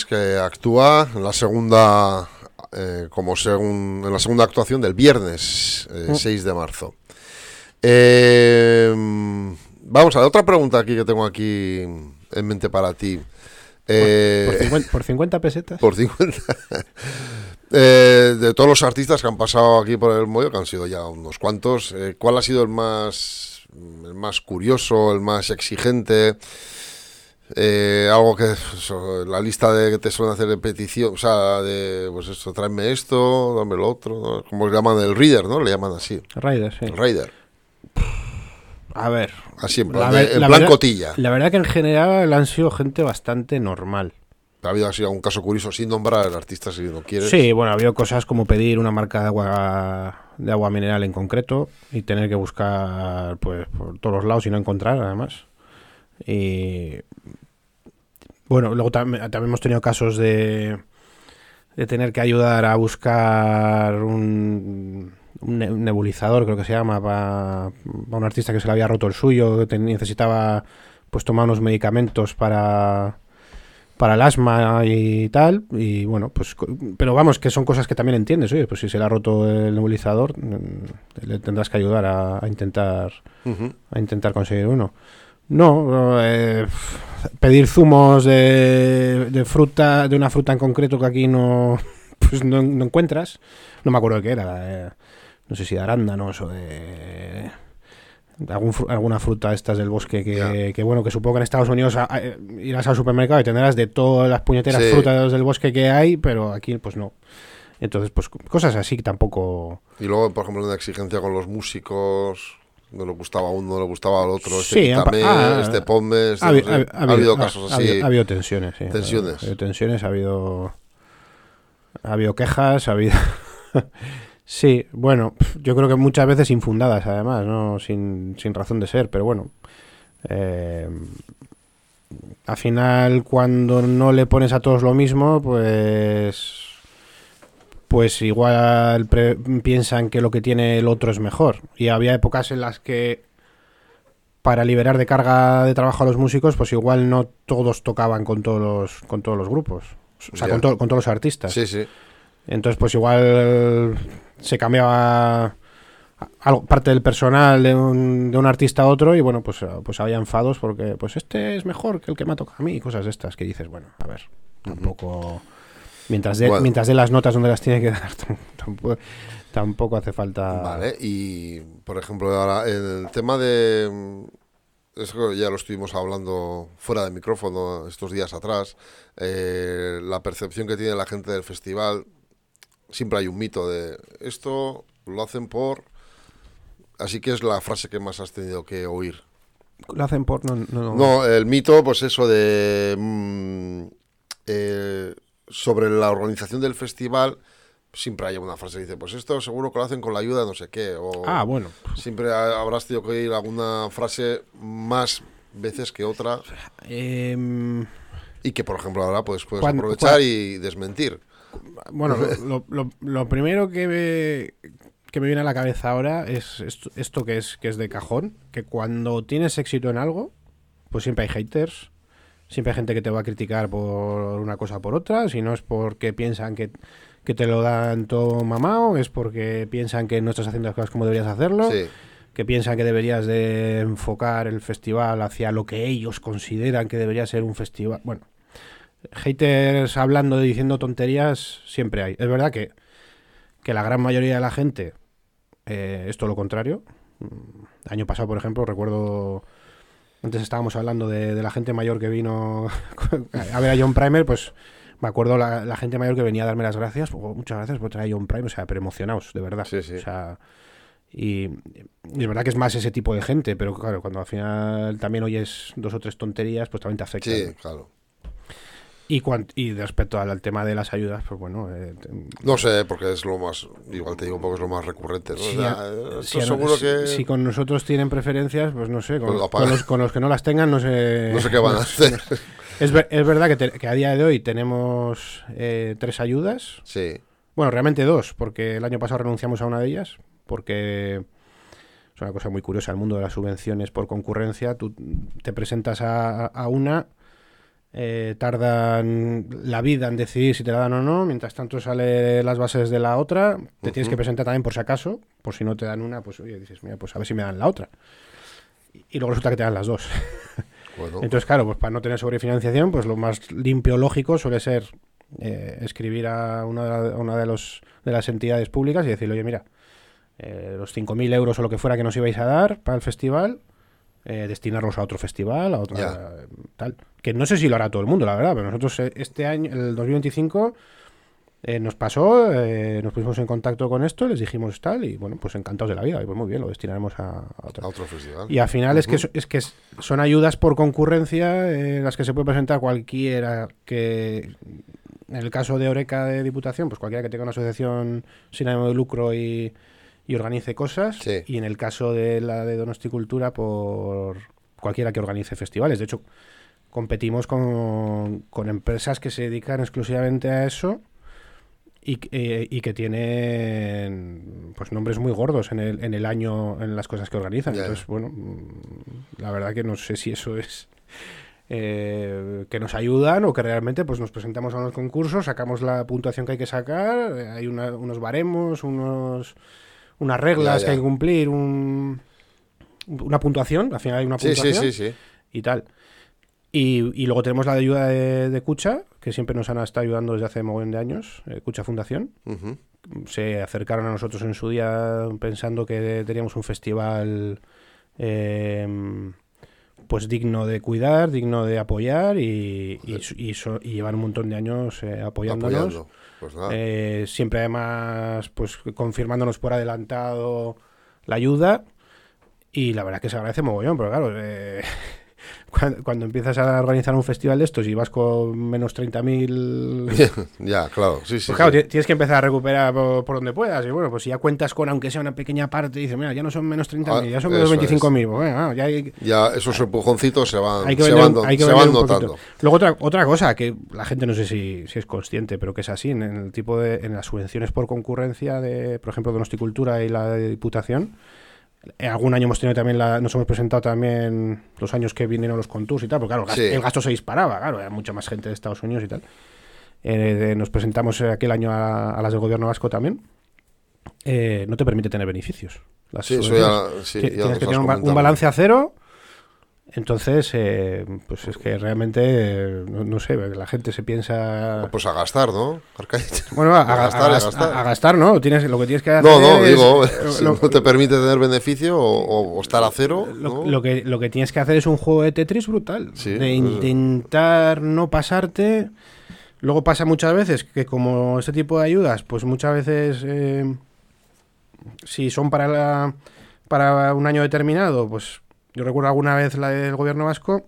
Que actúa en la segunda, eh, como según, en la segunda actuación del viernes eh, 6 de marzo. Eh, vamos a ver, otra pregunta aquí que tengo aquí en mente para ti. Eh, Por 50, por 50 pesetas. por 50. Eh, de todos los artistas que han pasado aquí por el mollo, que han sido ya unos cuantos, eh, ¿cuál ha sido el más, el más curioso, el más exigente? Eh, algo que eso, la lista de que te suelen hacer de petición, o sea, de pues esto, tráeme esto, dame lo otro, ¿no? como le llaman el reader, ¿no? Le llaman así, Raiders, sí. el raider, A ver. así en la plan, ver- en la plan verdad- cotilla. La verdad que en general han sido gente bastante normal. Ha habido así algún caso curioso sin nombrar al artista si no quieres. Sí, bueno, había cosas como pedir una marca de agua de agua mineral en concreto y tener que buscar pues por todos los lados y no encontrar además. Y bueno, luego tam- también hemos tenido casos de de tener que ayudar a buscar un, un ne- un nebulizador, creo que se llama, para un artista que se le había roto el suyo, que necesitaba pues tomar unos medicamentos para para el asma y tal, y bueno, pues, pero vamos, que son cosas que también entiendes, oye, pues si se le ha roto el nebulizador, mm, le tendrás que ayudar a, a intentar a intentar conseguir uno. No, eh, pedir zumos de, de fruta, de una fruta en concreto que aquí no, pues no, no encuentras. No me acuerdo de qué era. eh, no sé si de arándanos o de, algún alguna fruta de estas del bosque que, bueno, que supongo que en Estados Unidos a- a- irás al supermercado y tendrás de todas las puñeteras Sí. frutas del bosque que hay, pero aquí pues no. Entonces, pues cosas así que tampoco... Y luego, por ejemplo, una exigencia con los músicos. No le gustaba a uno, no le gustaba al otro. Este Sí, quítame, ah, este ponme. este Ha, no habi- sé. ha- Ha, ha habido ha- casos así. ha habido tensiones, sí. Tensiones. Ha habido tensiones, ha habido. Ha habido quejas, ha habido. sí, bueno, yo creo que muchas veces infundadas, además, ¿no? Sin, sin razón de ser, pero bueno. Eh, al final, cuando no le pones a todos lo mismo, pues. Pues igual pre- piensan que lo que tiene el otro es mejor. Y había épocas en las que para liberar de carga de trabajo a los músicos, pues igual no todos tocaban con todos los, con todos los grupos. O sea, con, to- con todos los artistas. Sí, sí. Entonces, pues igual se cambiaba algo, parte del personal de un, de un artista a otro y bueno, pues, pues había enfados porque pues este es mejor que el que me ha tocado a mí y cosas de estas que dices, bueno, a ver, tampoco... Mientras de, Bueno. mientras de las notas donde las tiene que dar, tam- tampoco, tampoco hace falta... Vale, y por ejemplo, ahora el tema de. Eso ya lo estuvimos hablando fuera de micrófono estos días atrás. eh, la percepción que tiene la gente del festival. Siempre hay un mito de esto lo hacen por. Así que es la frase que más has tenido que oír. Lo hacen por... No, no, No, el mito, pues eso de. mm, eh, sobre la organización del festival, siempre hay una frase que dice: Pues esto seguro que lo hacen con la ayuda de no sé qué. O Ah, bueno. Siempre ha- habrás tenido que oír alguna frase más veces que otra Em, y que, por ejemplo, ahora pues, puedes Cuando- aprovechar y desmentir. Bueno, lo- lo primero que me, que me viene a la cabeza ahora es esto, esto que es que es de cajón, que cuando tienes éxito en algo, pues siempre hay haters, siempre hay gente que te va a criticar por una cosa o por otra, si no es porque piensan que, que te lo dan todo mamado, es porque piensan que no estás haciendo las cosas como deberías hacerlo, Sí, que piensan que deberías de enfocar el festival hacia lo que ellos consideran que debería ser un festival. Bueno, haters hablando y diciendo tonterías siempre hay. Es verdad que, que la gran mayoría de la gente eh, es todo lo contrario. Mm, Año pasado, por ejemplo, recuerdo... Antes estábamos hablando de, de la gente mayor que vino a ver a John Primer, pues me acuerdo la, la gente mayor que venía a darme las gracias. "Oh, muchas gracias por traer a John Primer, o sea, pero emocionados, de verdad. Sí, sí. O sea, y, y es verdad que es más ese tipo de gente, pero claro, cuando al final también oyes dos o tres tonterías, pues también te afecta. sí, claro. Y, y respecto al, al tema de las ayudas, pues bueno, eh, No sé, porque es lo más, igual te digo un poco, es lo más recurrente. ¿no? O si, sea, a- esto si a- seguro si- que... si con nosotros tienen preferencias, pues no sé, con, Pues con los, con los que no las tengan, no sé. No sé qué van a hacer. Es, ver- es verdad que, te- que a día de hoy tenemos eh, tres ayudas. Sí, Bueno, realmente dos, porque el año pasado renunciamos a una de ellas, porque es una cosa muy curiosa el mundo de las subvenciones por concurrencia. Tú te presentas a, a una eh, tardan la vida en decidir si te la dan o no, mientras tanto sale las bases de la otra, te tienes que presentar también por si acaso, por si no te dan una, pues oye, dices, mira, pues a ver si me dan la otra. Y- Y luego resulta que te dan las dos. Bueno, Entonces, claro, pues para no tener sobrefinanciación, pues lo más limpio lógico suele ser eh, escribir a una, a una de, los, de las entidades públicas y decirle, oye, mira, eh, los 5.000 euros o lo que fuera que nos ibais a dar para el festival, eh, destinarlos a otro festival, a otra Ya. tal. Que no sé si lo hará todo el mundo, la verdad, pero nosotros eh, este año, el 2025, eh, nos pasó, eh, nos pusimos en contacto con esto, les dijimos tal, y bueno, pues encantados de la vida, y pues muy bien, lo destinaremos a, a otra. a otro festival. Y al final es que, so- es que son ayudas por concurrencia eh, las que se puede presentar cualquiera que, en el caso de Oreca de Diputación, pues cualquiera que tenga una asociación sin ánimo de lucro y, y organice cosas. Sí. Y en el caso de la de Donosticultura, por cualquiera que organice festivales. De hecho, competimos con, con empresas que se dedican exclusivamente a eso y, que- eh, y que tienen pues nombres muy gordos en el, en el año en las cosas que organizan. Entonces, bueno, la verdad que no sé si eso es eh, que nos ayudan o que realmente pues nos presentamos a unos concursos, sacamos la puntuación que hay que sacar, eh, hay una- unos baremos, unos unas reglas Ya, ya. que hay que cumplir, un, una puntuación, al final hay una puntuación sí, sí, sí. y tal. Y, y luego tenemos la ayuda de, de Cucha, que siempre nos han estado ayudando desde hace mogollón de años, eh, Cucha Fundación. Se acercaron a nosotros en su día pensando que teníamos un festival eh, pues digno de cuidar, digno de apoyar y, y, su- y so- y llevan un montón de años eh, apoyándonos. Apoyando. Pues. Eh, siempre además pues confirmándonos por adelantado la ayuda y la verdad que se agradece mogollón, pero claro, eh, cuando, cuando empiezas a organizar un festival de estos y vas con menos 30.000... ya, claro. Sí, sí. Pues claro, sí. tienes que empezar a recuperar por, por donde puedas. Y bueno, pues si ya cuentas con, aunque sea una pequeña parte, dices, mira, ya no son menos 30.000, Ah, ya son menos eso 25.000. Pues, bueno, ya hay, Ya esos empujoncitos se van, hay que se van, un- hay que se van notando. Luego otra, otra cosa que la gente no sé si, si es consciente, pero que es así, en el tipo de, en las subvenciones por concurrencia de, por ejemplo, Donosticultura y la de Diputación, algún año hemos tenido también la, nos hemos presentado también los años que vinieron los contours y tal, porque claro, el gas- Sí. el gasto se disparaba, claro, era mucha más gente de Estados Unidos y tal. Eh, nos presentamos eh, aquel año a, a las del gobierno vasco también. Eh, no te permite tener beneficios. Las Sí, eso subvenciones. ya, sí, Ti- ya tienes que tener un, balance a cero. Entonces, eh, pues es que realmente, eh, no, no sé, la gente se piensa... Pues a gastar, ¿no? Arcaich? Bueno, a, a gastar, a a gas- gastar. a gastar, ¿no? Tienes, lo que tienes que hacer No, no, es, digo, si lo, no te permite tener beneficio o, estar a cero, lo- ¿no? lo que, lo que tienes que hacer es un juego de Tetris brutal. Sí, de pues- intentar no pasarte. Luego pasa muchas veces que como este tipo de ayudas, pues muchas veces, eh, si son para, la, para un año determinado, pues yo recuerdo alguna vez la del gobierno vasco,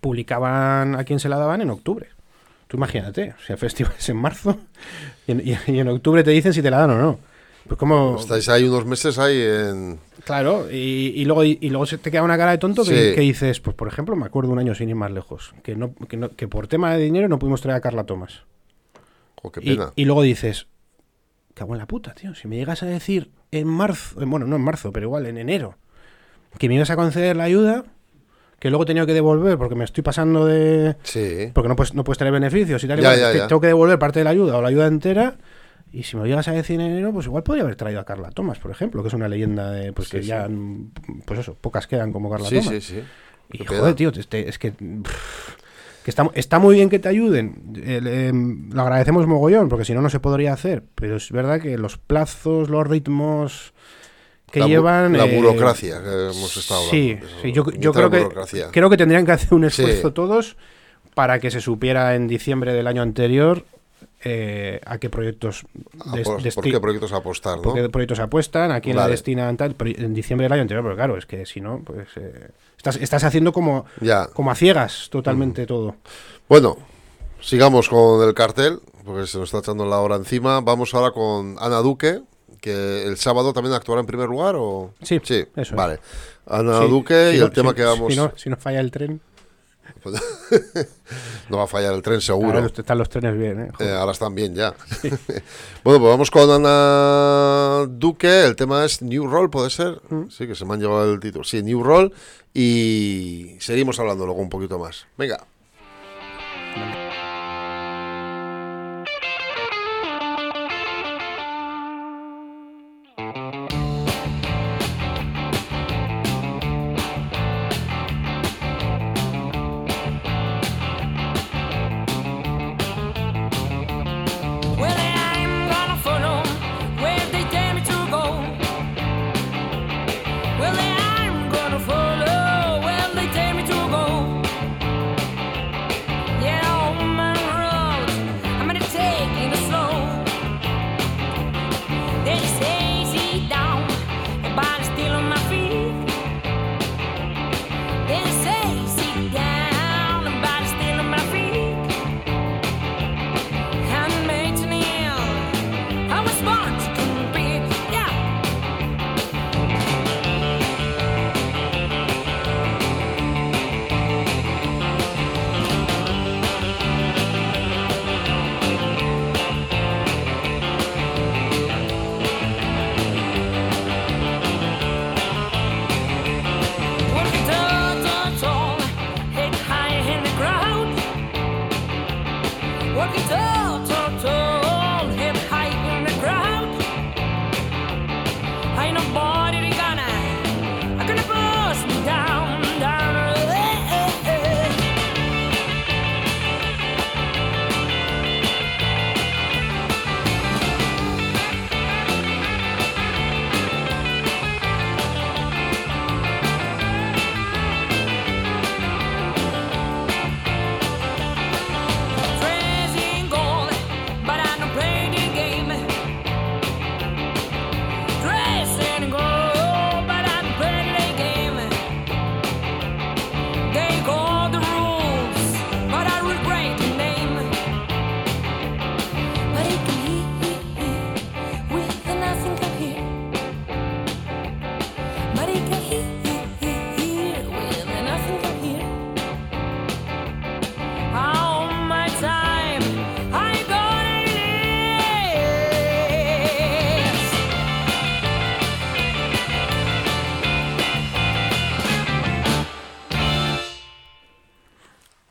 publicaban a quién se la daban en octubre. Tú imagínate, si el festival es en marzo y en, y- y en octubre te dicen si te la dan o no. Pues como... Estáis ahí unos meses ahí en... Claro, y, y luego, y, luego se te queda una cara de tonto que, Sí. que dices, pues por ejemplo, me acuerdo un año sin ir más lejos, que, no, que, no- que por tema de dinero no pudimos traer a Carla Tomás. Oh, qué Y, pena. y luego dices, cago en la puta, tío, si me llegas a decir en marzo, bueno, no en marzo, pero igual en enero, que me ibas a conceder la ayuda, que luego he tenido que devolver porque me estoy pasando de... Sí. Porque no puedes, no puedes tener beneficios y tal, y Ya, cual, ya, te- ya. tengo que devolver parte de la ayuda o la ayuda entera. Y si me lo llegas a decir en enero, pues igual podría haber traído a Carla Thomas, por ejemplo, que es una leyenda de, pues Sí, que sí. ya, pues eso, pocas quedan como Carla Sí, Thomas. sí, sí. Y Qué joder, tío, este- es que, pff, que está, está muy bien que te ayuden. el, em, lo agradecemos mogollón, porque si no, no se podría hacer. Pero es verdad que los plazos, los ritmos que La bu- llevan. La eh, burocracia que hemos estado hablando. Sí, Eso, sí, yo, yo creo, de que, creo que tendrían que hacer un Sí. esfuerzo todos para que se supiera en diciembre del año anterior eh, a qué proyectos Apos- desti- ¿Por qué proyectos apostar, no? por qué proyectos apuestan, a quién la destinan tal, en diciembre del año anterior, pero claro, es que si no, pues eh, estás, estás haciendo como, Ya. como a ciegas totalmente todo. Bueno, sigamos con el cartel, porque se nos está echando la hora encima. Vamos ahora con Ana Duque, que el sábado también actuará en primer lugar, ¿o? Sí, Sí, eso es. vale. Ana Sí, Duque si y no- el tema si- que vamos... Si no, si no falla el tren, no va a fallar el tren, seguro. ahora están los trenes bien, ¿eh? Eh, ahora están bien ya. bueno, pues vamos con Ana Duque. El tema es New Roll, ¿puede ser? Mm. Sí, que se me han llevado el título. Sí, New Roll. Y seguimos hablando luego un poquito más. Venga.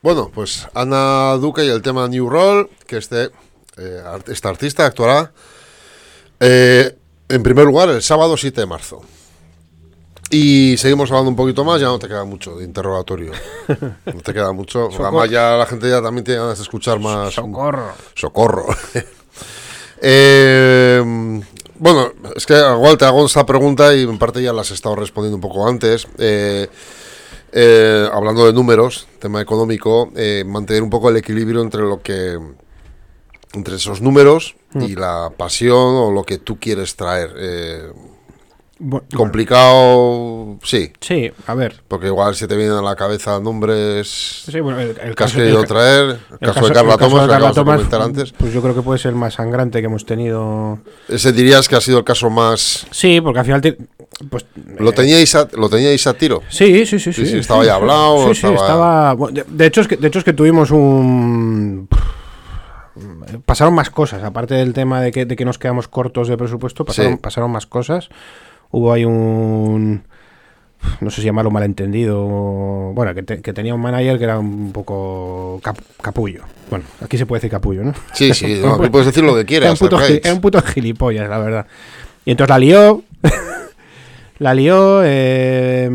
Bueno, pues Ana Duque y el tema New Roll, que este, eh, esta artista actuará eh, en primer lugar el sábado 7 de marzo. Y seguimos hablando un poquito más, ya no te queda mucho de interrogatorio. No te queda mucho. Además ya la gente ya también tiene ganas de escuchar más. Socorro. Socorro. Eh, bueno, es que igual te hago esta pregunta y en parte ya las he estado respondiendo un poco antes. Eh, eh, hablando de números, tema económico, eh, mantener un poco el equilibrio entre lo que entre esos números y la pasión o lo que tú quieres traer. Eh, complicado, sí, Sí, a ver. porque igual se te vienen a la cabeza nombres Sí, bueno, el, caso, traer. El caso, de Carla Thomas, de que Carla de Thomas, comentar antes. Pues yo creo que puede ser el más sangrante que hemos tenido. Ese dirías que ha sido el caso más... Sí, porque al final. te- pues, ¿Lo eh, teníais a, ¿lo teníais a tiro? Sí, sí, sí, sí. Sí, sí, estaba ya hablado, Sí, estaba- estaba. bueno, De, de hecho, es que, de hecho, es que tuvimos un. Pasaron más cosas, aparte del tema de que, de que nos quedamos cortos de presupuesto, pasaron, pasaron más cosas. Hubo ahí un. No sé si llamarlo malentendido. Bueno, que, te- que tenía un manager que era un poco cap- capullo. Bueno, aquí se puede decir capullo, ¿no? Sí, sí, no, aquí puedes decir lo que Era quieras. un, puto, era un puto gilipollas, la verdad. Y entonces la lió. La lió. eh,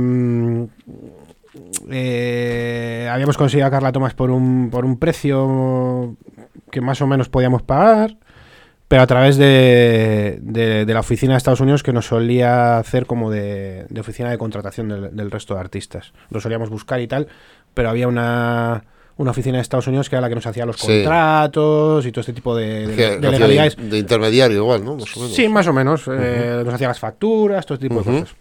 eh, habíamos conseguido a Carla Thomas por un, por un precio que más o menos podíamos pagar. Pero a través de, de- de la oficina de Estados Unidos que nos solía hacer como de, de oficina de contratación del, del resto de artistas. Lo solíamos buscar y tal, pero había una, una oficina de Estados Unidos que era la que nos hacía los Sí. contratos y todo este tipo de, de- Que- de que hacía legalidades. de, de intermediario igual, ¿no? Más o menos. Sí, más o menos. eh, nos hacía las facturas, todo este tipo de cosas.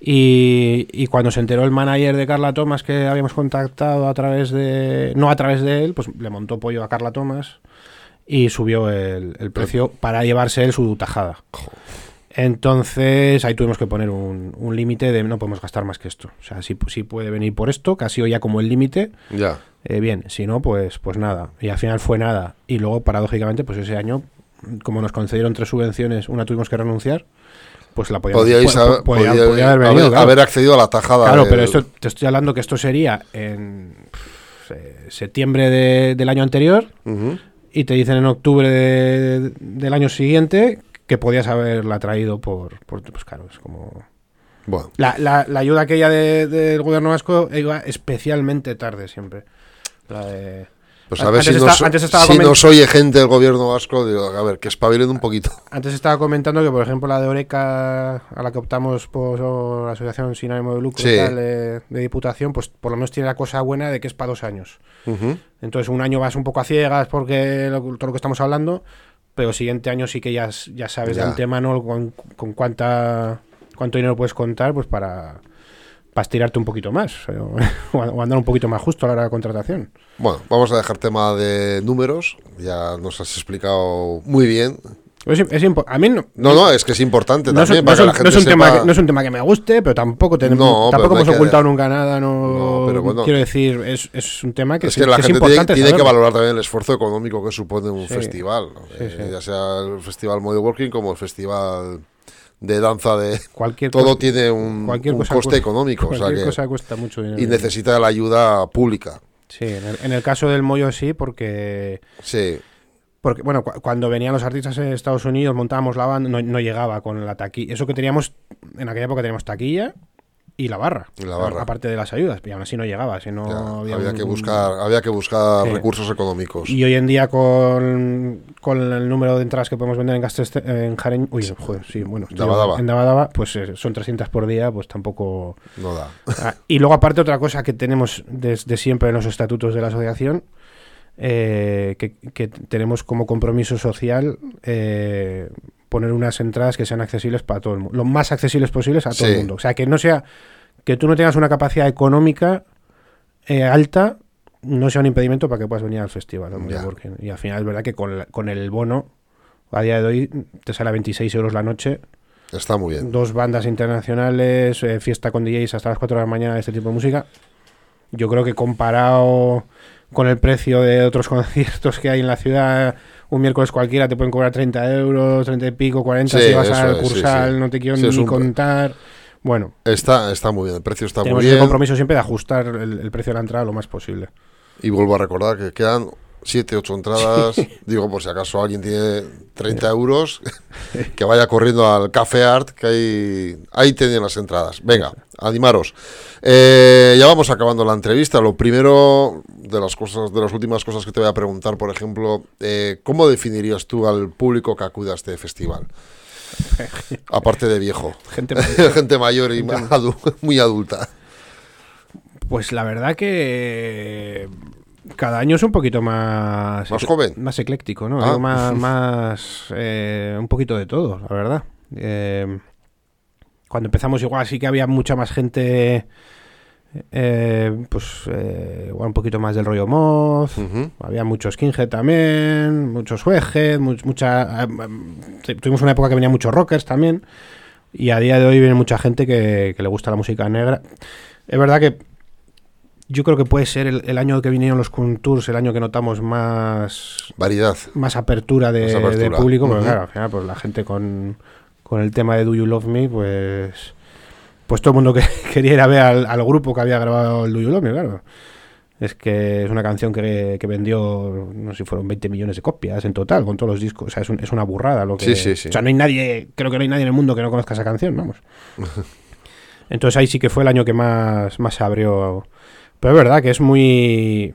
Y, y cuando se enteró el manager de Carla Thomas que habíamos contactado a través de. No a través de él, pues le montó pollo a Carla Thomas y subió el, el precio para llevarse él su tajada. Entonces ahí tuvimos que poner un, un límite de no podemos gastar más que esto. O sea, si, si puede venir por esto, ha sido ya como el límite, Ya. eh, bien, si no, pues, pues nada. Y al final fue nada. Y luego, paradójicamente, pues ese año, como nos concedieron tres subvenciones, una tuvimos que renunciar, pues la podíamos Podíais po- haber, po- podía- podía- podía haber haber, venido, claro. haber accedido a la tajada. Claro, del- pero esto te estoy hablando que esto sería en pff, eh, septiembre de- del año anterior y te dicen en octubre de- del año siguiente que podías haberla traído por, por pues claro, es como... Bueno, La, la- la ayuda aquella de- del gobierno vasco iba especialmente tarde siempre. La de... pues a ver si, Antes nos, antes estaba si comen- nos oye gente del gobierno vasco, digo, a ver, que espabilen un poquito. Antes estaba comentando que, por ejemplo, la de Oreca, a la que optamos por la Asociación Sin Ánimo de Lucro y Sí. tal, de, de Diputación, pues por lo menos tiene la cosa buena de que es para dos años. Entonces, un año vas un poco a ciegas porque lo- todo lo que estamos hablando, pero el siguiente año sí que ya, ya sabes Ya. de antemano con, con cuánta cuánto dinero puedes contar pues para, para estirarte un poquito más o, o andar un poquito más justo a la hora de la contratación. Bueno, vamos a dejar tema de números. Ya nos has explicado muy bien. Es, es impo- a mí no, No, no, es que es importante no es, también no es que un- la no gente es un tema que, no es un tema que me guste, pero tampoco tenemos, tampoco hemos que- ocultado nunca nada. No, No, pero bueno. quiero decir, es, es un tema que, es que la es gente tiene, importante tiene que valorar también el esfuerzo económico que supone un Sí. festival, Eh, ya sea el festival Model Working como el festival de danza de Cualquier todo cosa- tiene un, cualquier un cosa coste cuesta- económico o sea Cualquier que- cosa cuesta mucho dinero. y necesita la ayuda pública Sí, en el, en el caso del Moyo sí, porque Sí, Porque, bueno, cu- cuando venían los artistas en Estados Unidos, montábamos la banda, no, no llegaba con la taquilla. Eso que teníamos, en aquella época teníamos taquilla y la barra. Y la barra. Aparte de las ayudas, y aún así no llegaba. Si no ya, había había un- que buscar, había que buscar Sí. recursos económicos. Y hoy en día con, con el número de entradas que podemos vender en Gastes, en Jareño, uy, joder, sí, bueno, Daba, daba. en Daba Daba, pues eh, son 300 por día, pues tampoco... No da. Ah, y luego aparte otra cosa que tenemos desde siempre en los estatutos de la asociación, eh, que, que tenemos como compromiso social eh, poner unas entradas que sean accesibles para todo el mundo, lo más accesibles posibles a todo Sí. el mundo. O sea, que no sea, que tú no tengas una capacidad económica eh, alta, no sea un impedimento para que puedas venir al festival. porque- y al final es verdad que con, la- con el bono, a día de hoy, te sale a 26 euros la noche Está muy bien. dos bandas internacionales, eh, fiesta con DJs hasta las 4 de la mañana de este tipo de música. Yo creo que comparado con el precio de otros conciertos que hay en la ciudad, un miércoles cualquiera te pueden cobrar 30 euros, 30 y pico, 40 Sí, si vas al sí, Cursal, sí. no te quiero ni contar. Bueno, Está, está muy bien. El precio está tenemos muy el bien. compromiso siempre de ajustar el, el precio de la entrada lo más posible. Y vuelvo a recordar que quedan 7, 8 entradas. Digo, por si acaso alguien tiene 30 euros, que vaya corriendo al Café Art, que ahí, ahí tienen las entradas. Venga, animaros. Eh, ya vamos acabando la entrevista. Lo primero de las cosas, de las últimas cosas que te voy a preguntar, por ejemplo, eh, ¿cómo definirías tú al público que acude a este festival? Aparte de viejo. Gente, Gente mayor y muy adulta. pues la verdad que cada año es un poquito más... ¿Más joven? Más ecléctico, ¿no? Ah. Algo más, más eh, un poquito de todo, la verdad. Eh, cuando empezamos igual sí que había mucha más gente, eh, pues eh, igual un poquito más del rollo moz. Ujú. Había muchos skinhead también, muchos suehead, much- mucha... eh, tuvimos una época que venía muchos rockers también. Y a día de hoy viene mucha gente que, que le gusta la música negra. Es verdad que yo creo que puede ser el, el año que vinieron los Tours, el año que notamos más, Variedad. más apertura de, Más apertura. de público, porque claro, al final pues la gente con, con el tema de Do You Love Me, pues pues todo el mundo que quería ir a ver al, al grupo que había grabado el Do You Love Me, claro. Es que es una canción que, que vendió, no sé si fueron 20 millones de copias en total, con todos los discos. O sea, es, un- es una burrada lo que... Sí, sí, sí. O sea, no hay nadie, creo que no hay nadie en el mundo que no conozca esa canción, vamos. Entonces ahí sí que fue el año que más, más se abrió. Pero es verdad que es muy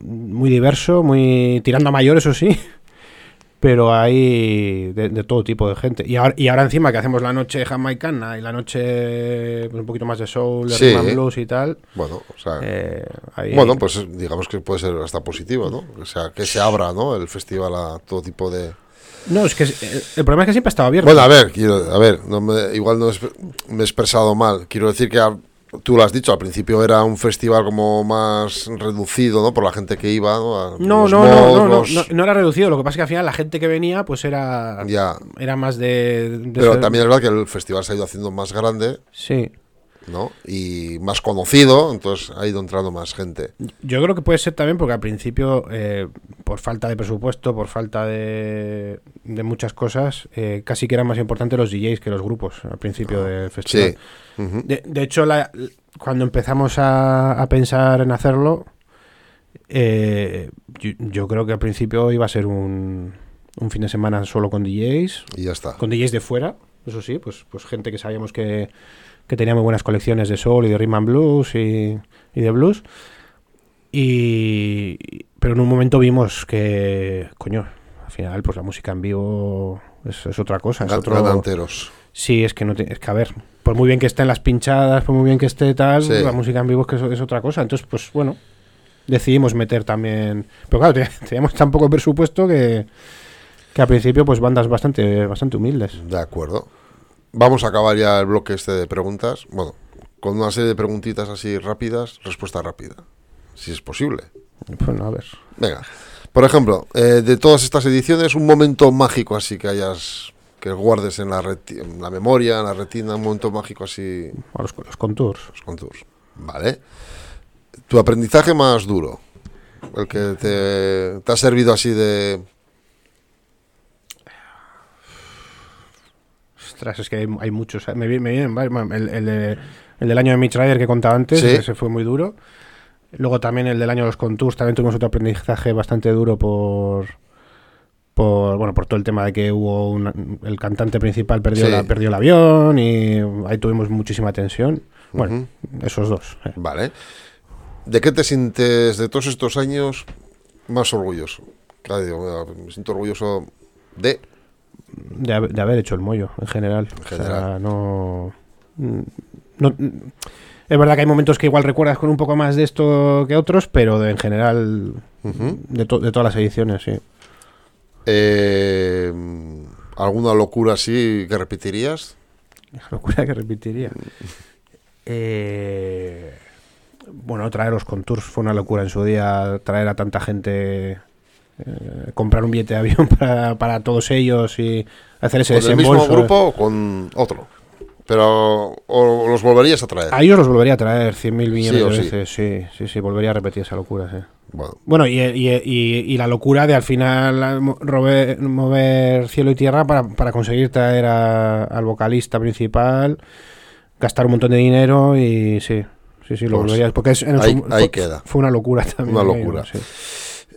muy diverso, muy tirando a mayor, eso sí. Pero hay de, de todo tipo de gente. Y ahora, y ahora encima que hacemos la noche jamaicana y la noche pues, un poquito más de soul, de Sí. blues y tal. Bueno, o sea, eh, Bueno, pues digamos que puede ser hasta positivo, ¿no? O sea, que se abra, ¿no? El festival a todo tipo de... No, es que el, el problema es que siempre ha estado abierto. Bueno, a ver, quiero, a ver, no me- igual no es- me he expresado mal. Quiero decir que a- tú lo has dicho, al principio era un festival como más reducido, ¿no? Por la gente que iba, ¿no? No, no, no, no, no, los- no, no era reducido. Lo que pasa es que al final la gente que venía, pues era, Ya, era más de. de pero ser- también es verdad que el festival se ha ido haciendo más grande, Sí. ¿No? Y más conocido, entonces ha ido entrando más gente. Yo creo que puede ser también porque al principio, eh, por falta de presupuesto, por falta de, de muchas cosas, eh, casi que eran más importantes los DJs que los grupos al principio del festival. Sí. De, de hecho, la- cuando empezamos a, a pensar en hacerlo, eh, yo, yo creo que al principio iba a ser un, un fin de semana solo con DJs, Y ya está. con DJs de fuera, eso sí, pues, pues gente que sabíamos que, que tenía muy buenas colecciones de soul y de rhythm and blues y, y de blues. Y, pero en un momento vimos que, coño, al final, pues la música en vivo es, es otra cosa. Es otro. Sí, es que no te- es que a ver, por muy bien que estén las pinchadas, por muy bien que esté tal, Sí. la música en vivo es que es, es otra cosa. Entonces, pues bueno, decidimos meter también. Pero claro, te- teníamos tan poco presupuesto que, que al principio, pues bandas bastante, bastante humildes. De acuerdo. Vamos a acabar ya el bloque este de preguntas. Bueno, con una serie de preguntitas así rápidas, respuesta rápida. Si es posible. Bueno, a ver. Venga. Por ejemplo, eh, de todas estas ediciones, un momento mágico así que hayas. que guardes en la, reti- en la memoria, en la retina, un momento mágico así. A los, los contours. Los contours. Vale. Tu aprendizaje más duro. El que te, te ha servido así de. Ostras, es que hay, hay muchos. Me, vi- me vienen. El, el de- el del año de Mitch Ryder que contaba antes, Sí. ese fue muy duro. Luego también el del año de los contours, también tuvimos otro aprendizaje bastante duro por por bueno por todo el tema de que hubo un- el cantante principal perdió Sí. la, perdió el avión y ahí tuvimos muchísima tensión. Bueno, esos dos. eh. Vale. ¿De qué te sientes de todos estos años más orgulloso? Claro, me siento orgulloso de... de, haber- de haber hecho el mollo en general. En O sea, general. no, mm, no- es verdad que hay momentos que igual recuerdas con un poco más de esto que otros, pero de- en general de, to- de todas las ediciones, sí. Eh, ¿Alguna locura así que repetirías? Locura que repetiría. Eh, bueno, traer los contours fue una locura en su día. Traer a tanta gente, eh, comprar un billete de avión para, para todos ellos y hacer ese ¿Con el mismo grupo o con otro? Pero, ¿o los volverías a traer? A ellos los volvería a traer 100.000 millones Sí de veces. Sí, sí, sí, volvería a repetir esa locura. Sí. Bueno, Bueno, y, y- y- y la locura de al final a- mo- rover- mover cielo y tierra para, para conseguir traer a- al vocalista principal, gastar un montón de dinero y sí, sí, sí, lo Pues volvería. Porque es- en ahí- fue, queda. fue una locura también. Una locura. sí.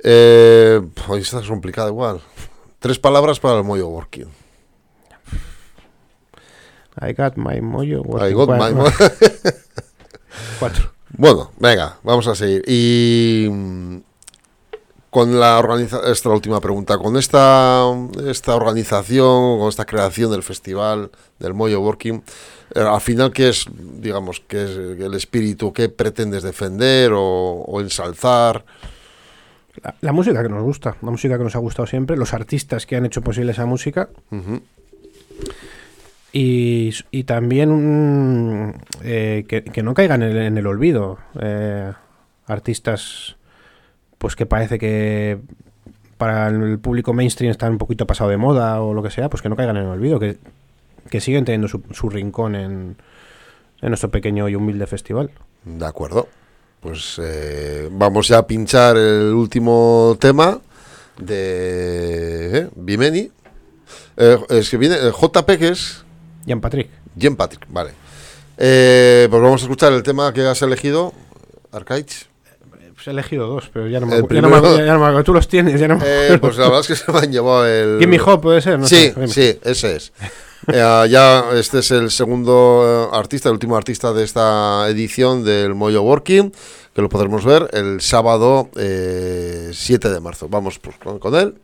Eh, pues esta es complicada igual. Tres palabras para el Moyo Working. I got my mojo. I got my mo- Cuatro. Bueno, venga, vamos a seguir. Y mm, con la organización, esta última pregunta, con esta, esta organización, con esta creación del festival del Moyo Working, eh, al final, ¿qué es, digamos, qué es el espíritu? ¿Qué pretendes defender o, o ensalzar? La, la música que nos gusta, la música que nos ha gustado siempre, los artistas que han hecho posible esa música y, y también mm, eh, que, que no caigan en el, en el olvido. eh, artistas, pues que parece que para el público mainstream están un poquito pasado de moda o lo que sea, pues que no caigan en el olvido, que, que siguen teniendo su, su rincón en, en nuestro pequeño y humilde festival. De acuerdo. Pues eh, vamos ya a pinchar el último tema de eh, Bimeni. Eh, es que viene el JP, que es Jean Patrick. Jean Patrick, vale. Eh, pues vamos a escuchar el tema que has elegido, Arcaich. Pues he elegido dos, pero ya no me acuerdo. Tú los tienes, ya no me Eh, acuerdo. pues la verdad es que se me han llevado el. Gimme Hop puede ser, no sí, sé. Sí, ese es. Eh, ya este es el segundo eh, artista, el último artista de esta edición del Moyo Working, que lo podremos ver el sábado eh, 7 de marzo. Vamos pues, con, con él.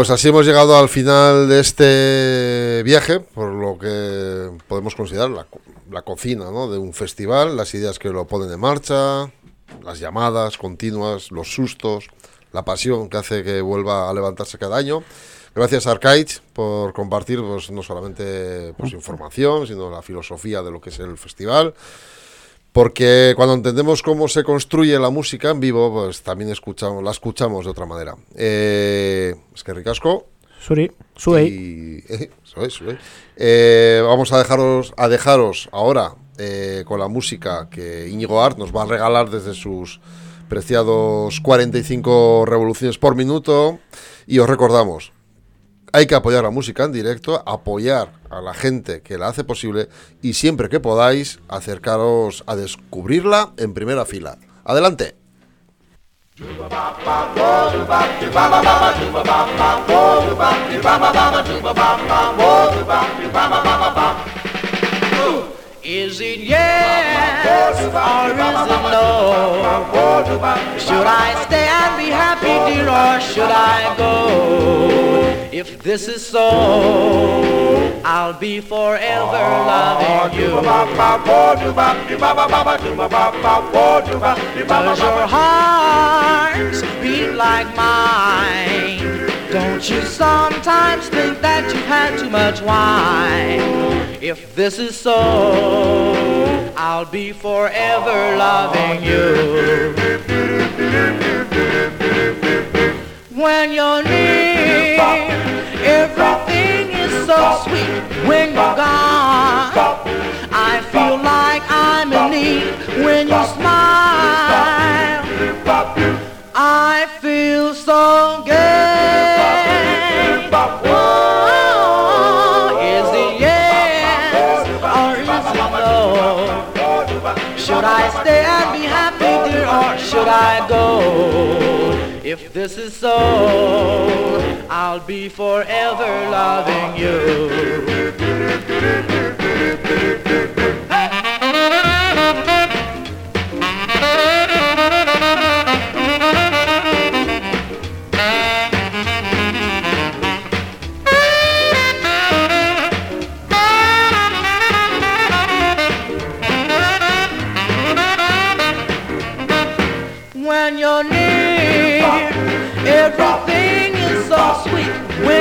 Pues así hemos llegado al final de este viaje, por lo que podemos considerar la, co- la cocina ¿no? de un festival, las ideas que lo ponen en marcha, las llamadas continuas, los sustos, la pasión que hace que vuelva a levantarse cada año. Gracias a Arcaich por compartir pues, no solamente pues, información, sino la filosofía de lo que es el festival. Porque cuando entendemos cómo se construye la música en vivo, pues también escuchamos, la escuchamos de otra manera. Eh, es que ricasco. Suri, Suey. Y, eh. Eh, vamos a dejaros, a dejaros ahora eh, con la música que Íñigo Art nos va a regalar desde sus preciados 45 revoluciones por minuto. Y os recordamos, hay que apoyar la música en directo, apoyar a la gente que la hace posible y siempre que podáis acercaros a descubrirla en primera fila. Adelante. Should I stay and be happy, or should I go? If this is so, I'll be forever loving you. Does your heart beat like mine? Don't you sometimes think that you've had too much wine? If this is so, I'll be forever loving you. When you're near, everything is so sweet. When you're gone, I feel like I'm in need. When you smile, I feel so gay. Oh, is it yes or is it no? Should I stay and be happy, dear, or should I go? If this is so, I'll be forever loving you.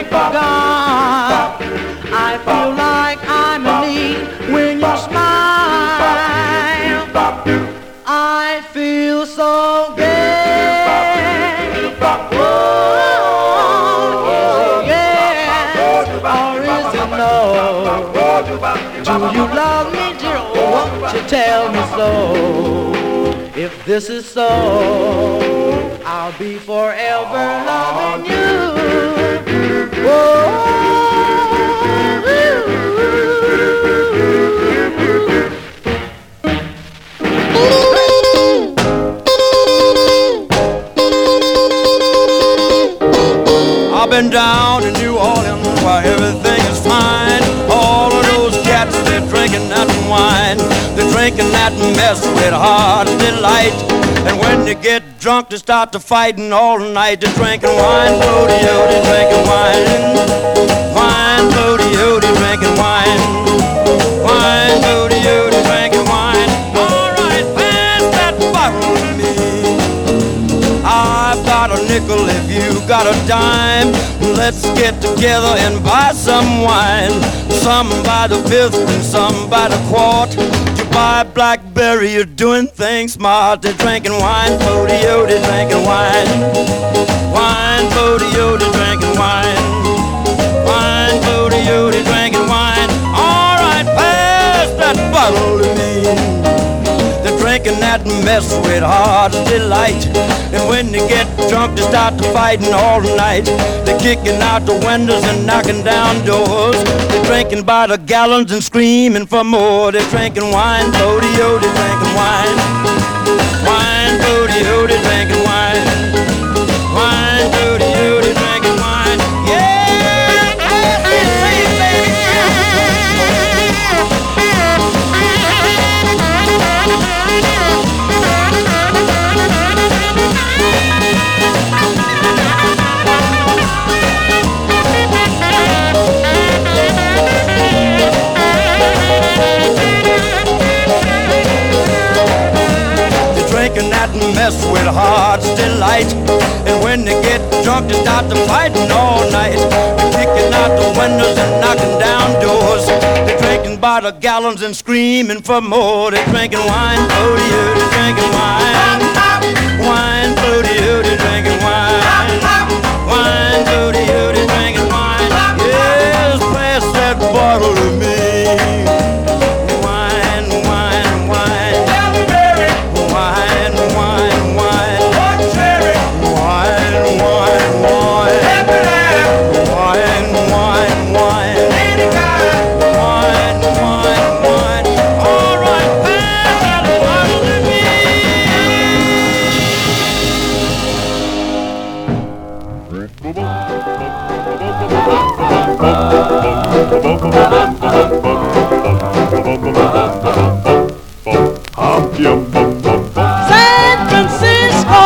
forgot. I feel like If this is so, I'll be forever loving you. I've been down in New Orleans where everything is fine. All of those cats, they're drinking that wine. They're drinking that mess with heart delight. And when they get drunk, they start to fighting all night. They're drinking wine, booty, they're drinking wine. Wine, booty, they're drinking wine. Wine, booty, they're drinking nickel if you got a dime. Let's get together and buy some wine. Some by the fifth and some by the quart. You buy black bury you doing things smart. They're drinking wine, podeo, they're drinking wine. Wine, podeo, they're drinking wine. Wine, podeo, they're drinking wine. All right, pass that bottle that mess with heart's delight. And when they get drunk, they start to fighting all night. They're kicking out the windows and knocking down doors. They're drinking by the gallons and screaming for more. They're drinking wine, bodie-o, oh, they're drinking wine. Wine, bodie-o, oh, they're drinking. Wine, that with heart's delight. And when they get drunk, they start to fighting all night. They're kicking out the windows and knocking down doors. They're drinking by the gallons and screaming for more. They're drinking wine, oh yeah, they're drinking wine. Wine, oh yeah, drinking wine. Wine, oh yeah, drinking wine. San Francisco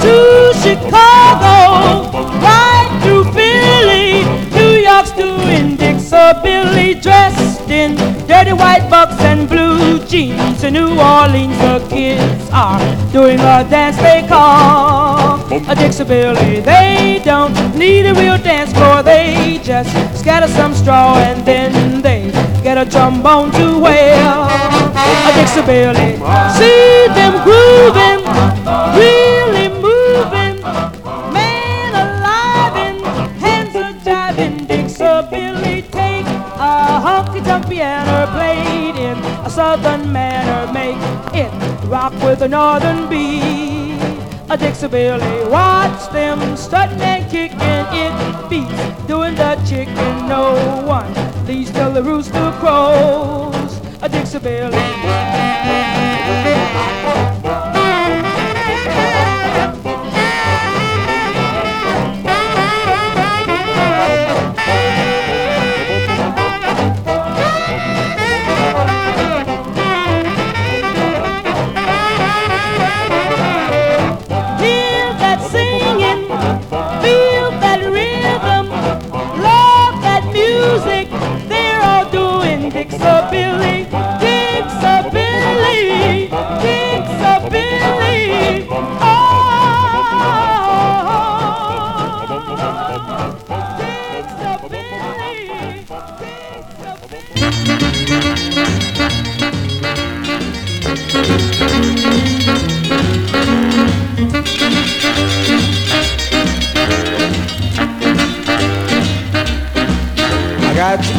to Chicago, right through Philly, New York's doing Dixie dressed in dirty white bucks and blue jeans. In New Orleans, the kids are doing a dance they call a Dixie They don't need a real dance floor, they just scatter some straw and then they get a trombone to wail a Dixie See them grooving, really moving, man alive and hands are jiving. Dixie take a honky tonk piano played in a southern manner, make it rock with a northern beat. A Dixie watch them strutting and kicking it beats, doing the chicken. No one leaves till the rooster crows. A Dixie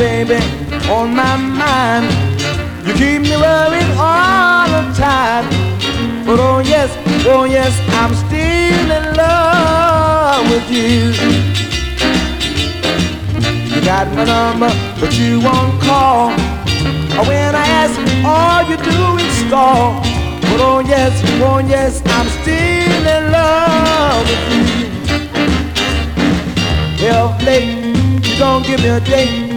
baby, on my mind. You keep me worried all the time. But oh yes, oh yes, I'm still in love with you. You got my number, but you won't call. Or when I ask, all you do is stall. But oh yes, oh yes, I'm still in love with you. If late, you don't give me a date.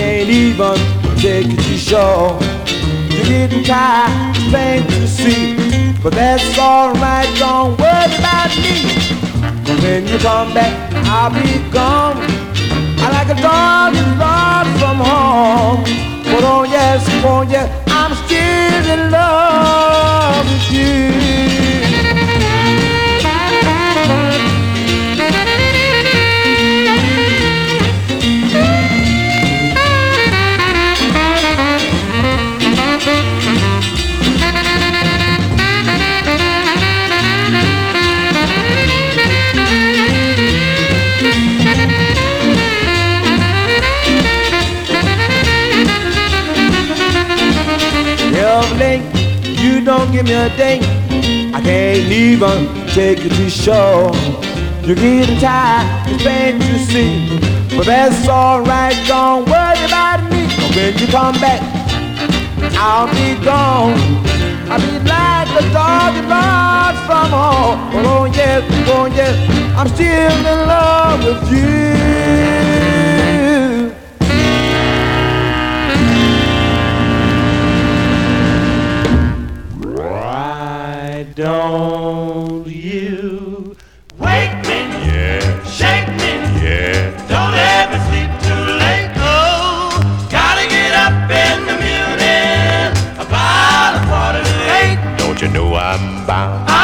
Can't even take it to shore. You're getting tired, it's plain to see. But that's alright, don't worry about me. When you come back, I'll be gone. I like a dog is lost from home. But oh yes, oh yes, I'm still in love with you. Give me a date, I can't even take you to shore. You're getting tired, it's plain to see. But that's alright, don't worry about me. When you come back, I'll be gone. I'll be like a dog that runs from home. Oh yes, oh yes, I'm still in love with you. Don't you Wake me, yeah. Shake me, yeah. Don't ever sleep too late. Oh, gotta get up in the morning about a quarter to eight. Don't you know I'm bound? I'm bound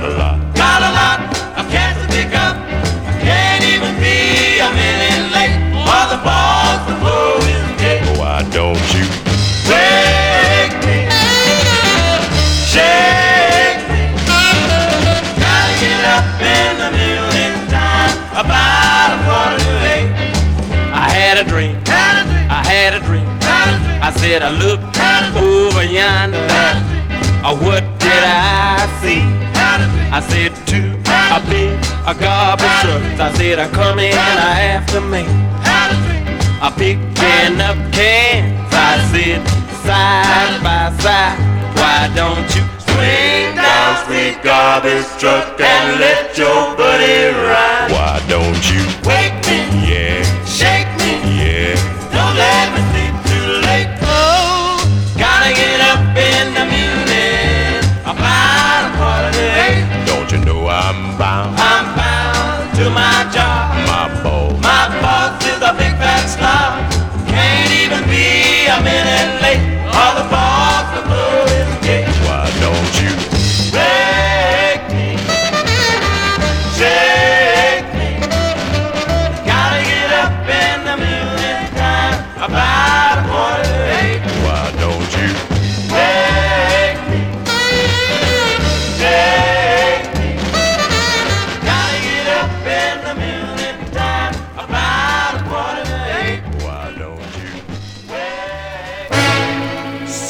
got a lot. Got a lot of cats to pick up. I can't even be a minute late, or the boss will blow his gate. Oh, why don't you? Wake me, shake me. Gotta get up in the morning time about a quarter to eight. I had a dream. Had a drink, I had a dream. had a drink. I said I looked over yonder. What I see? I said two, a big, a garbage trucks. I said I come in after me. I picking up cans. I said side by side. Why don't you swing down, sweet garbage truck, and let your buddy ride? Why don't you? Wake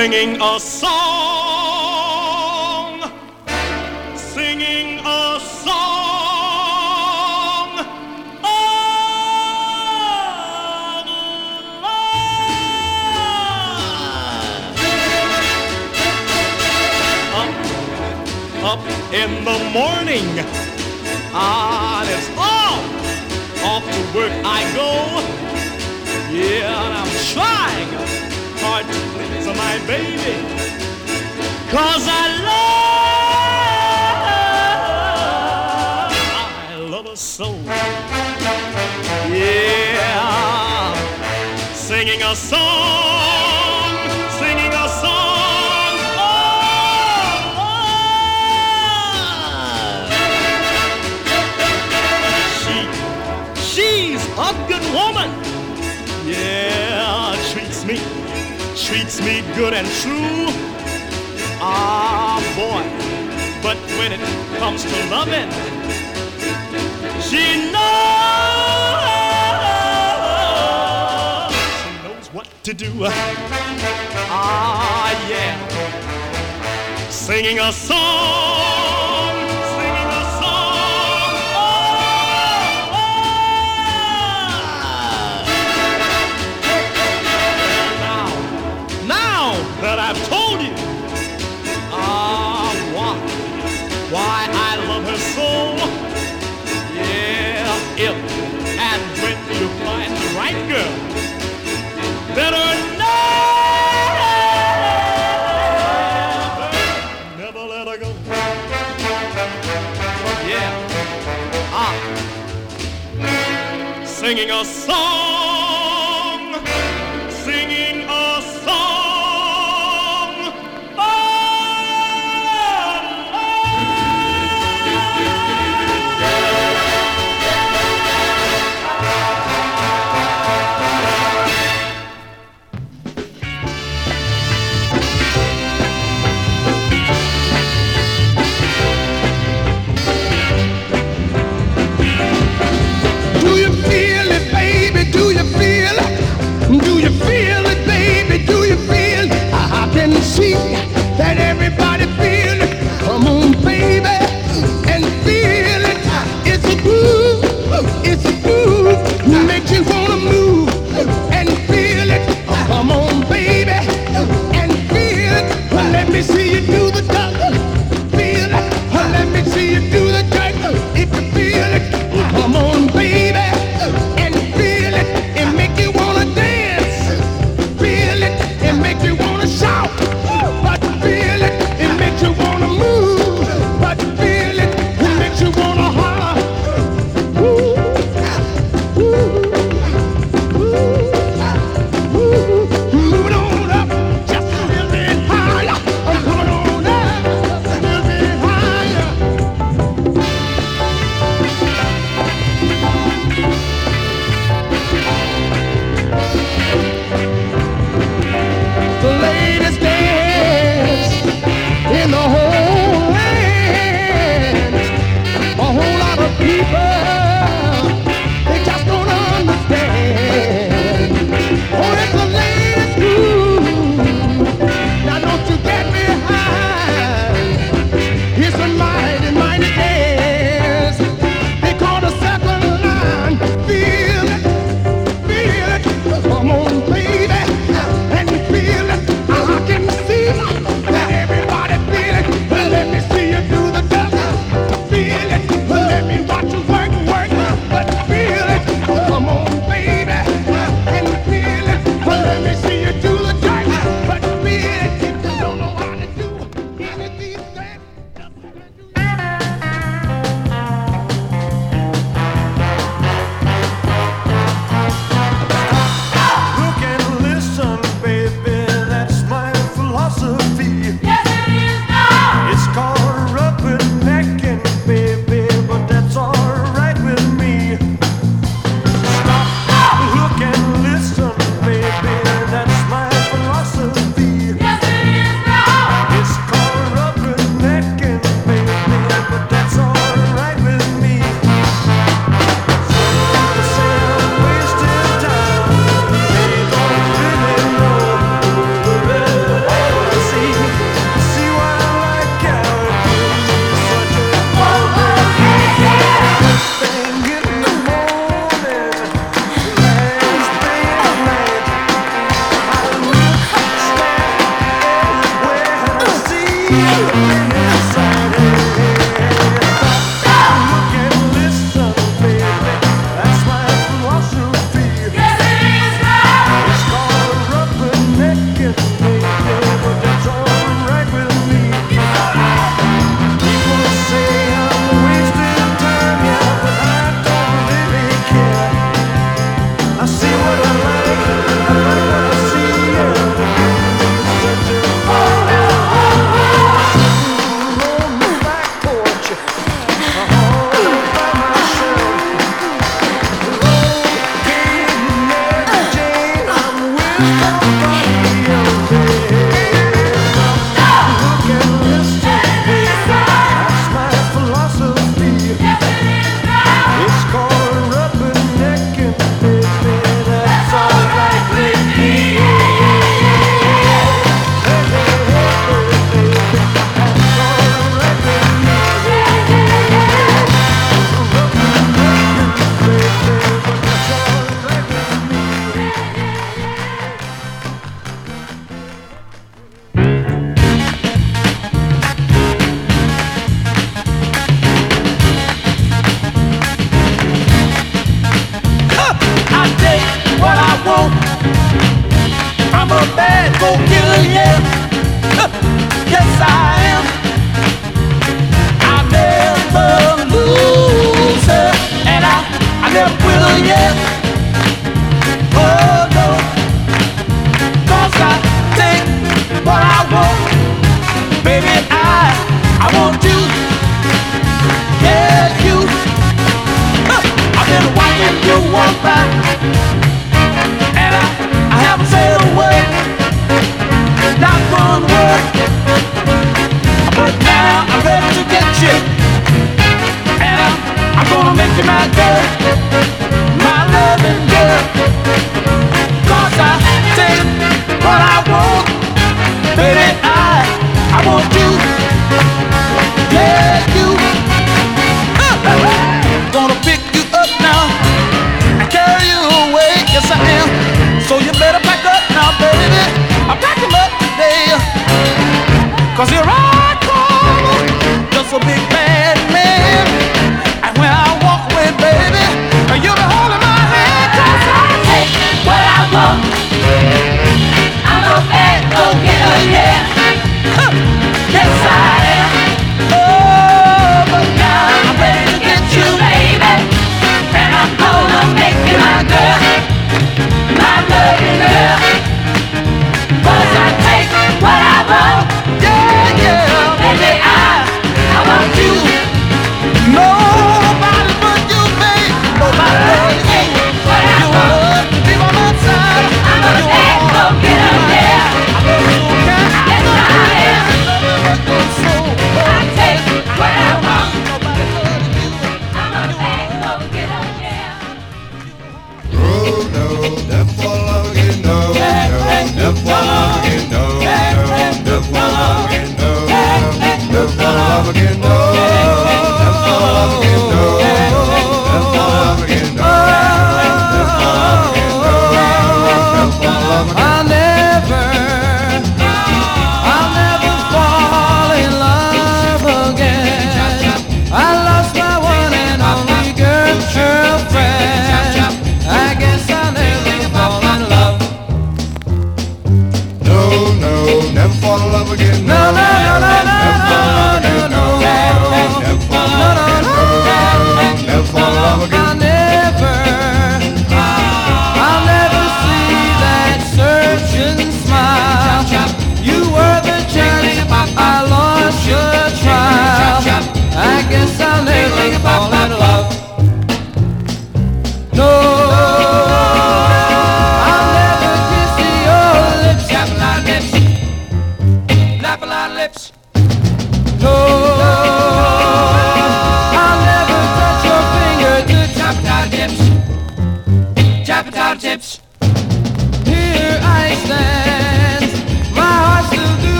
singing a song, singing a song of love. Up, up in the morning, ah, it's off, off to work I go. Yeah, and I'm trying hard to my baby. Cause I love, I love her so. Yeah, singing a song, singing a song. Oh, oh. she, she's a good woman. Treats me good and true. Ah, boy, but when it comes to loving, she knows, she knows what to do. Ah, yeah, singing a song, singing a song,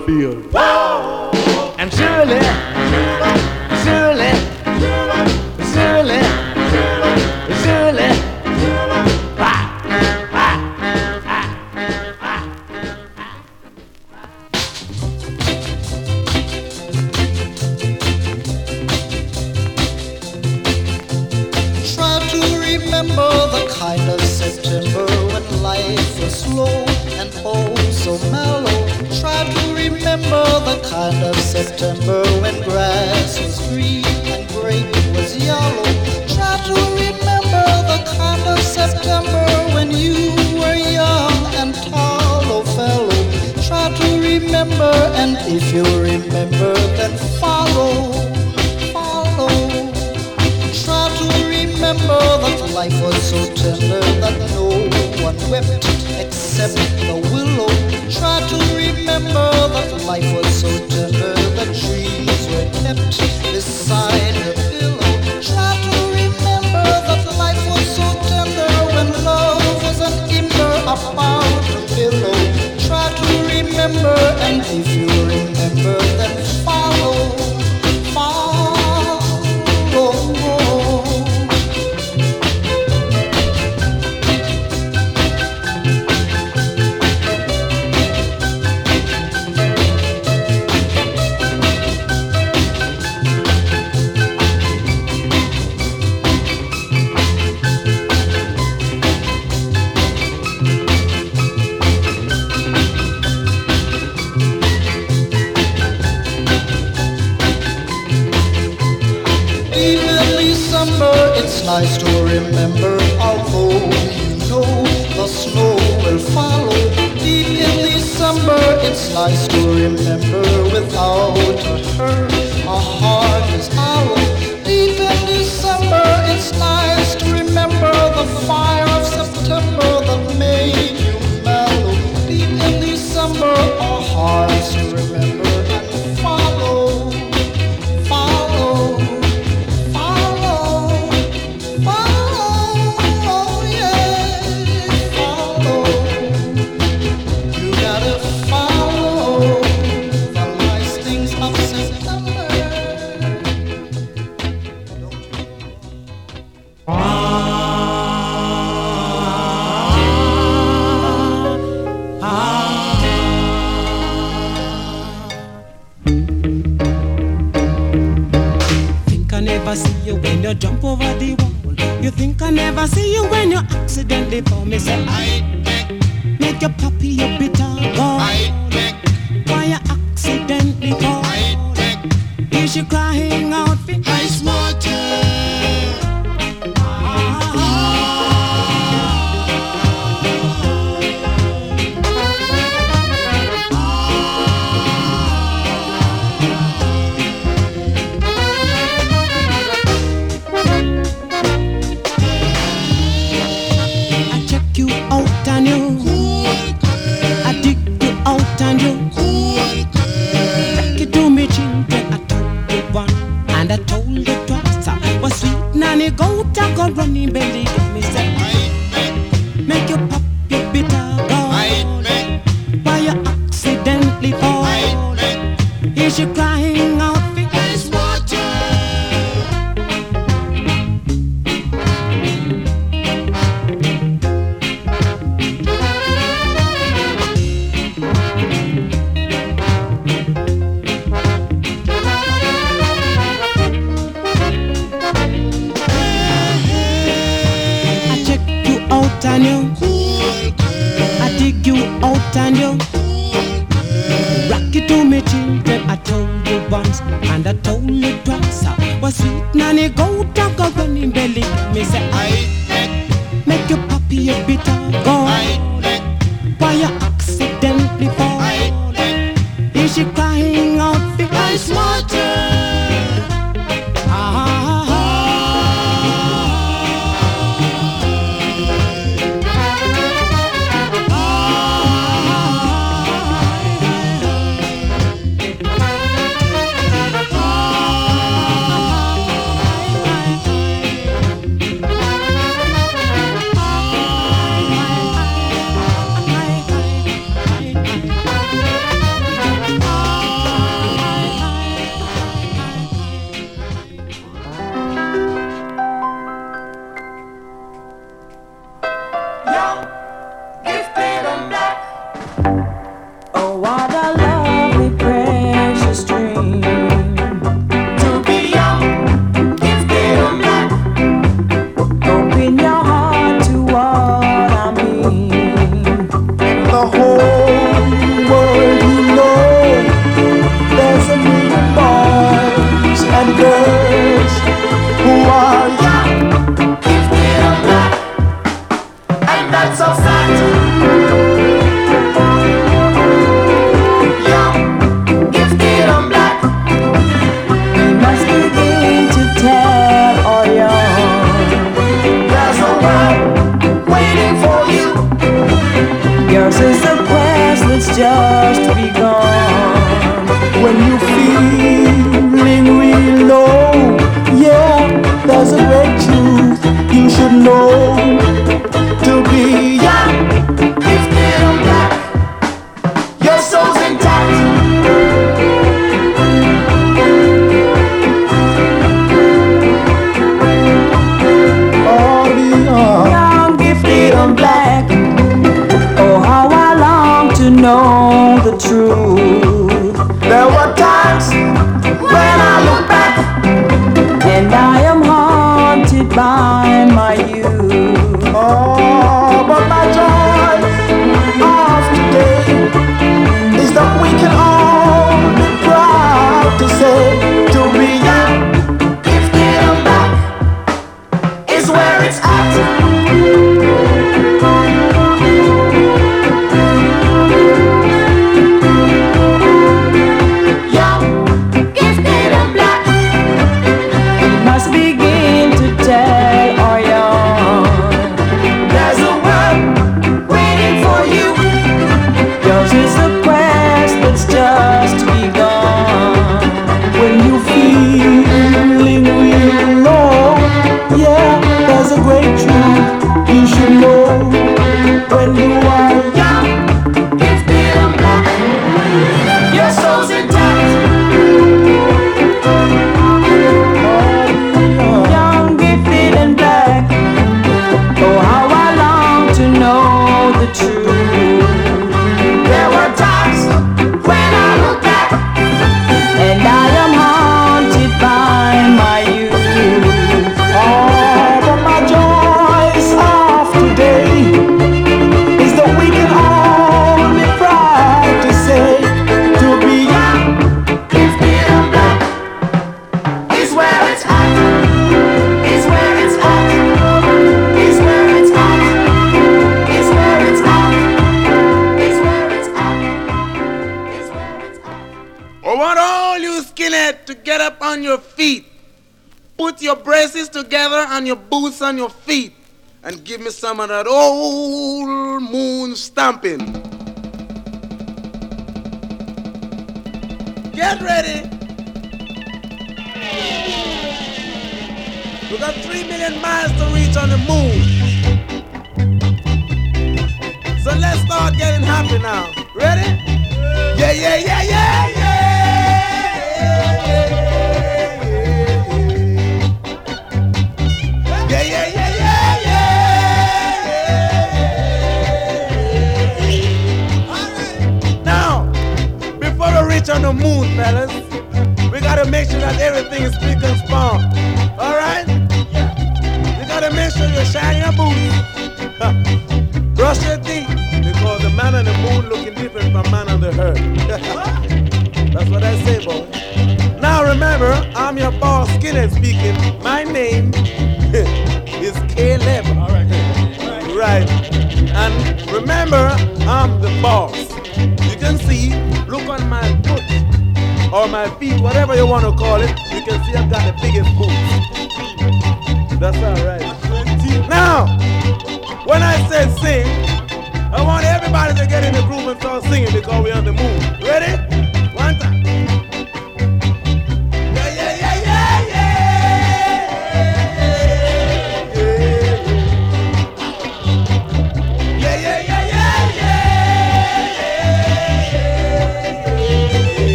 field. on your boots and your feet and give me some of that old moon stomping. Get ready. We got three million miles to reach on the moon. So let's start getting happy now. Ready? Yeah, yeah, yeah, yeah, yeah. yeah, yeah. on the moon, fellas. We gotta make sure that everything is spick and span. Alright? You gotta make sure you're shining your boots. Brush your teeth. Because the man on the moon looking different from man on the earth. That's what I say, boy. Now remember, I'm your boss, Skinhead speaking. My name is Caleb. Alright. Right. And remember, I'm the boss. You can see, look on my or my feet, whatever you want to call it, you can see I've got the biggest boots. That's alright. Now, when I say sing, I want everybody to get in the groove and start singing because we're on the move. Ready?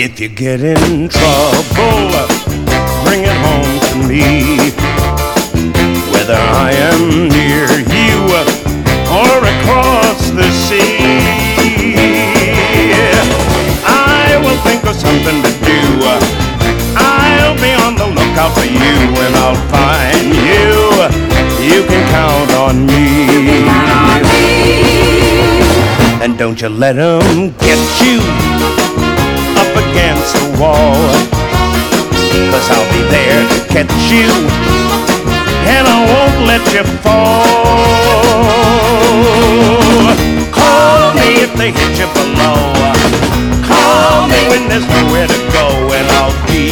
If you get in trouble, bring it home to me. Whether I am near you or across the sea, I will think of something to do. I'll be on the lookout for you and I'll find you. You can count on me. And don't you let 'em get you against the wall. Cause I'll be there to catch you. And I won't let you fall. Call me if they hit you below. Call me when there's nowhere to go, and I'll be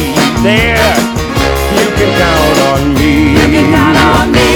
there. You can count on me. You can count on me.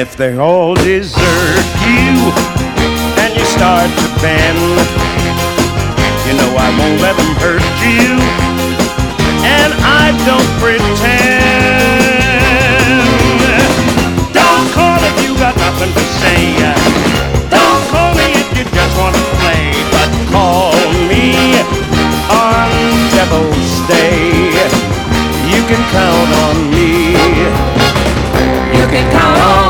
If they all desert you and you start to bend, you know I won't let them hurt you. And I don't pretend. Don't call if you got nothing to say. Don't call me if you just want to play. But call me on Devil's Day. You can count on me. You can count on,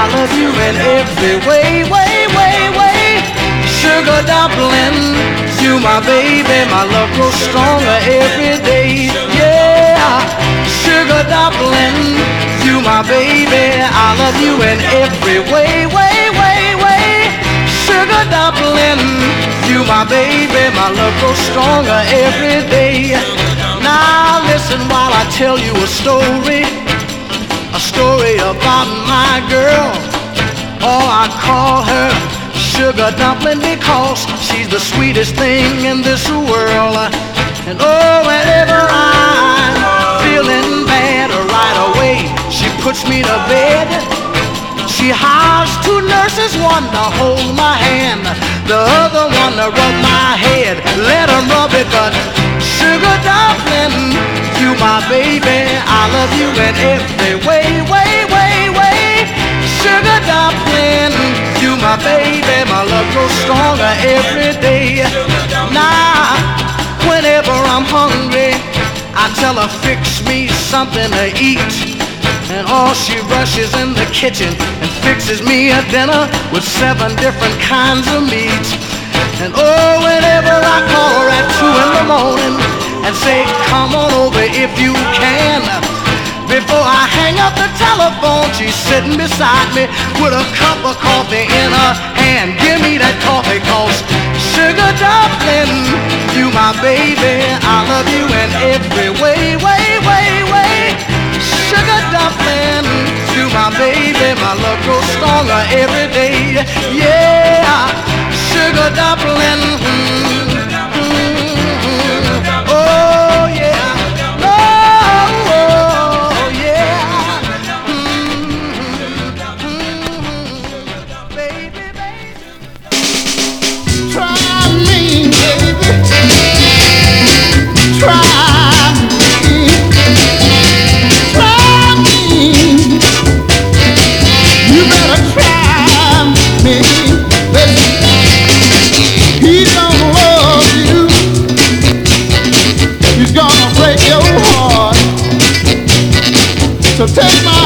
I love you in every way, way, way, way. Sugar dumpling, you my baby. My love grows stronger every day. Yeah, sugar dumpling, you my baby. I love you in every way, way, way, way. Sugar dumpling, you my baby. My love grows stronger every day. Now listen while I tell you a story, story about my girl. Oh, I call her sugar dumpling because she's the sweetest thing in this world. And oh, whenever I'm feeling bad right away, she puts me to bed. She hires two nurses, one to hold my hand, the other one to rub my head. Let Let 'em rub it, but sugar dumpling, you my baby. I love you in every way, way, way, way. Sugar dumpling, you my baby. My love grows stronger every day. Now, whenever I'm hungry, I tell her fix me something to eat. And all she rushes in the kitchen and fixes me a dinner with seven different kinds of meat. And oh, whenever I call her at two in the morning and say, come on over if you can. Before I hang up the telephone, she's sitting beside me with a cup of coffee in her hand. Give me that coffee, cause sugar dumpling, you my baby. I love you in every way, way, way, way. Sugar dumpling, you my baby. My love grows stronger every day. Yeah, sugar dumplings. So take my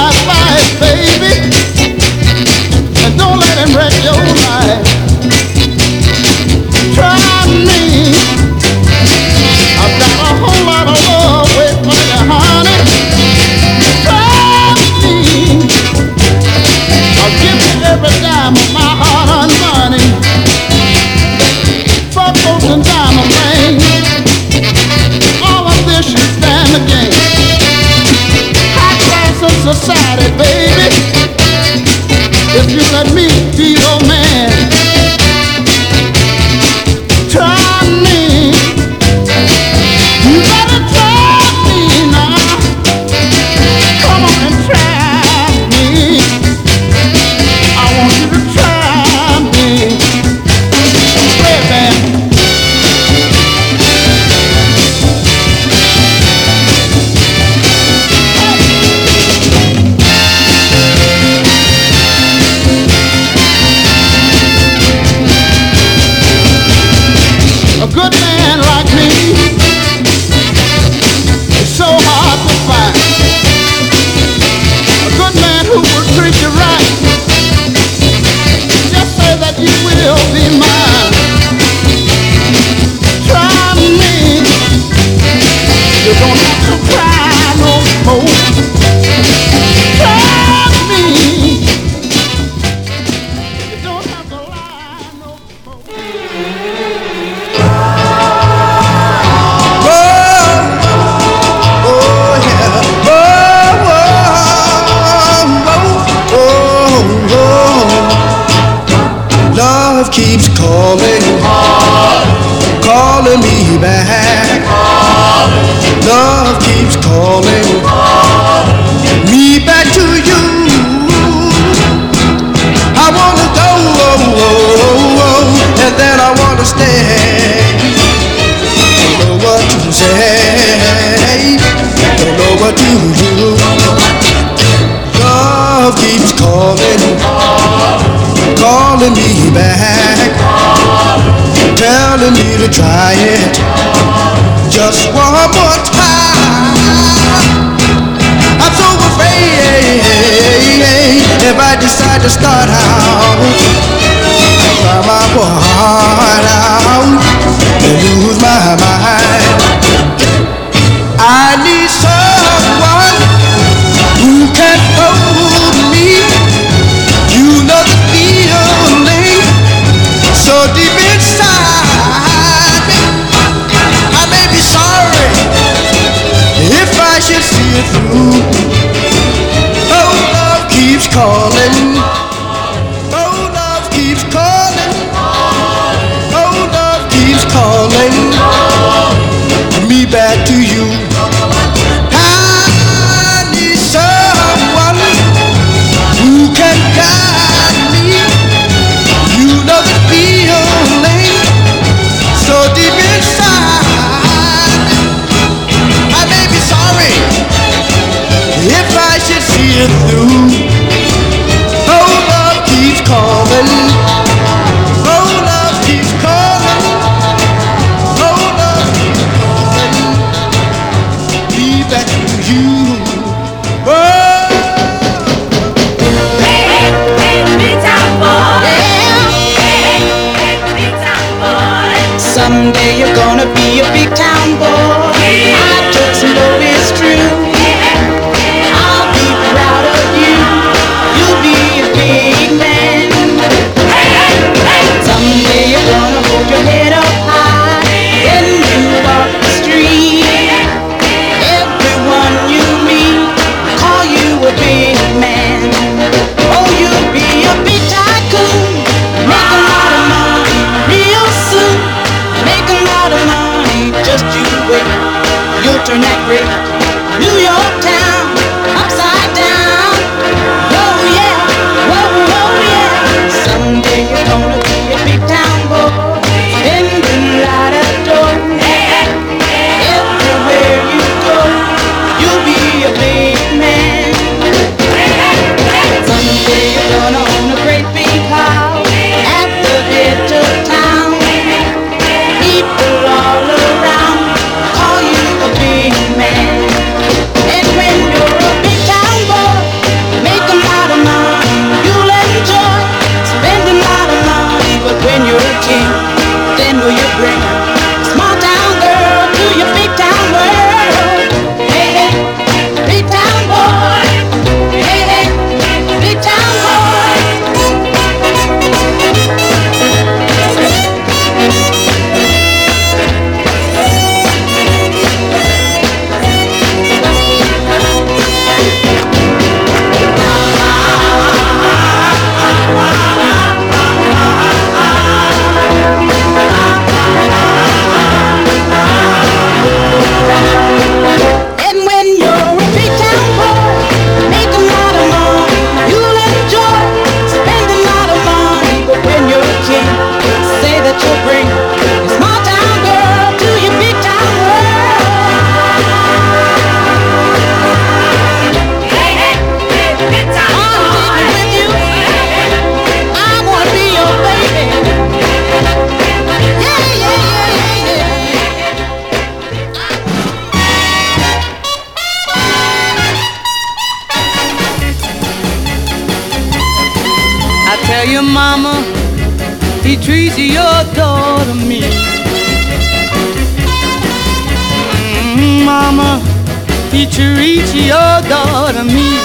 Picturicchio dormi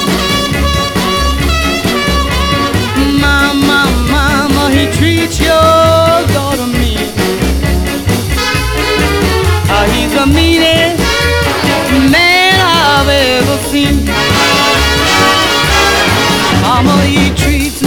Mama, mama, he treats your daughter me. Ah, He's the meanest man I've ever seen. Mama, he treats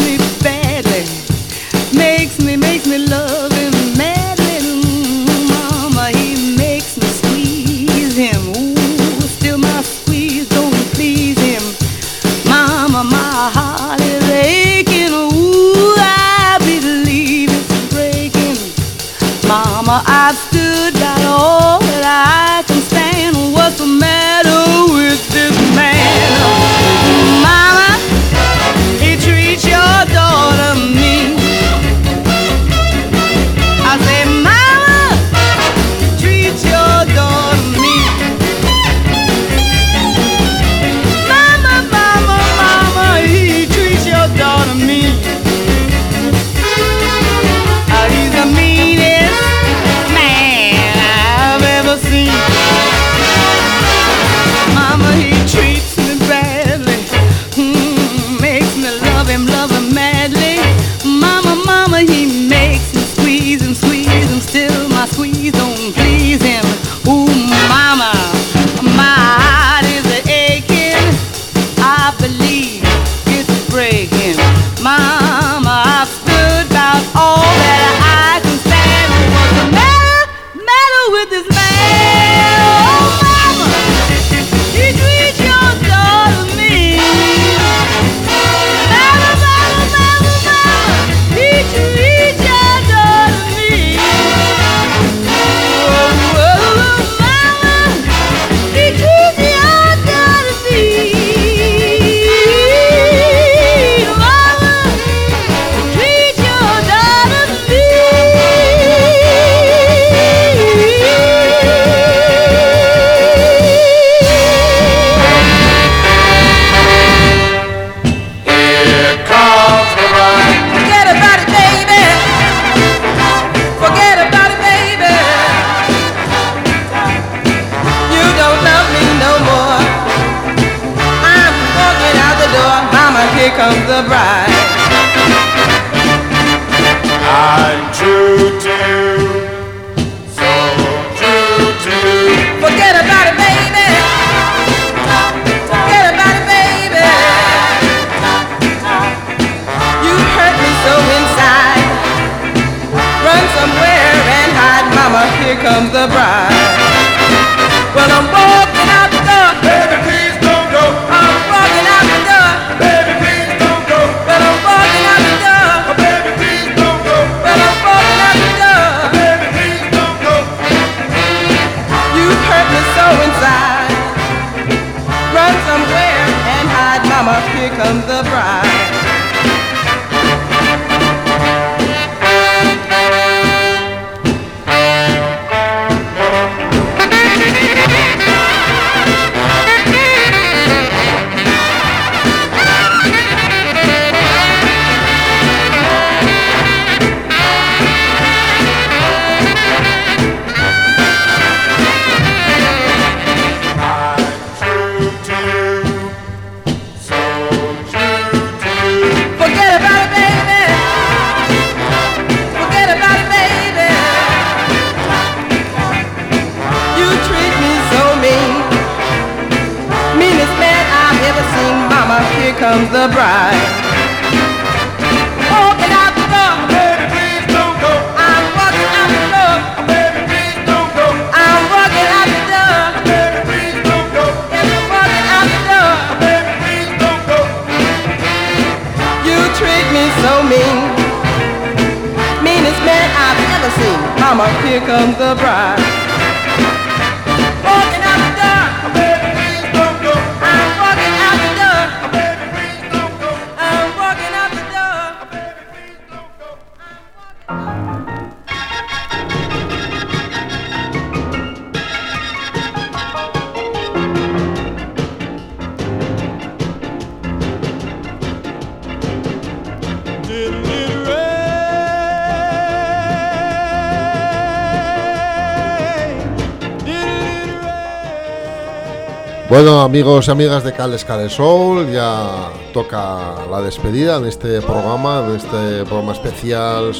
Amigos y amigas de Cales Cales Soul, ya toca la despedida en este programa, en este programa especial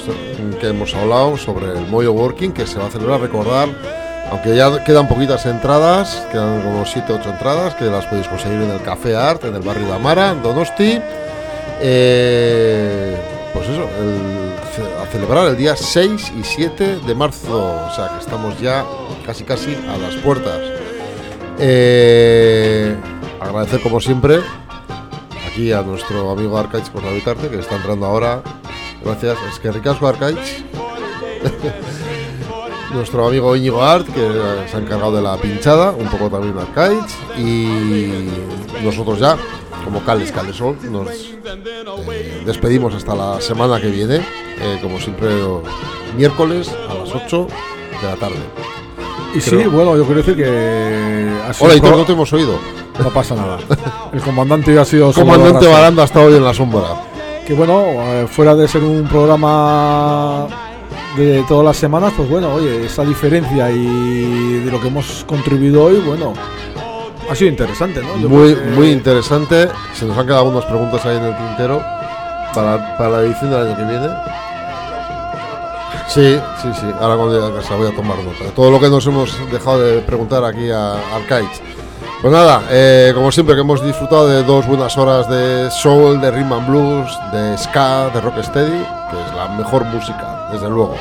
que hemos hablado sobre el Moyo Working, que se va a celebrar, recordar, aunque ya quedan poquitas entradas, quedan como 7 8 entradas, que las podéis conseguir en el Café Art, en el barrio de Amara, en Donosti. Eh, pues eso, a celebrar el día 6 y 7 de marzo, o sea que estamos ya casi casi a las puertas. Eh, agradecer como siempre aquí a nuestro amigo Arcaich por habitarte, que está entrando ahora. Gracias, es que ricasco Arcaich. nuestro amigo Íñigo Art, que se ha encargado de la pinchada, un poco también Arcaich. Y nosotros ya, como Cales Calesol, nos eh, despedimos hasta la semana que viene, eh, como siempre, miércoles a las 8 de la tarde. Y sí, Creo- bueno, yo quiero decir que. Ha Hola, Hitor, no te hemos oído. No pasa nada. El comandante ha sido. Comandante. Baranda está hoy en la sombra. Que bueno, eh, fuera de ser un programa de todas las semanas, pues bueno, oye, esa diferencia y de lo que hemos contribuido hoy, bueno, ha sido interesante, ¿no? Yo Muy, que- muy interesante. Se nos han quedado algunas preguntas ahí en el tintero para, para la edición del año que viene. Sí, sí, sí. Ahora cuando llegue a casa voy a tomar nota todo lo que nos hemos dejado de preguntar aquí a Arcaich. Pues nada, eh, como siempre que hemos disfrutado de dos buenas horas de soul, de rhythm and blues, de ska, de rocksteady, que es la mejor música, desde luego.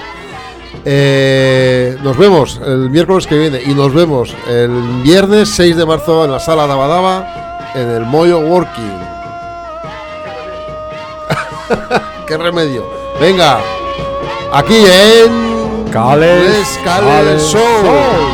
Eh, nos vemos el miércoles que viene y nos vemos el viernes 6 de marzo en la sala Dabadaba en el Moyo Working. ¿Qué remedio? Venga, aquí en Cales, Cales Cales Show. Show.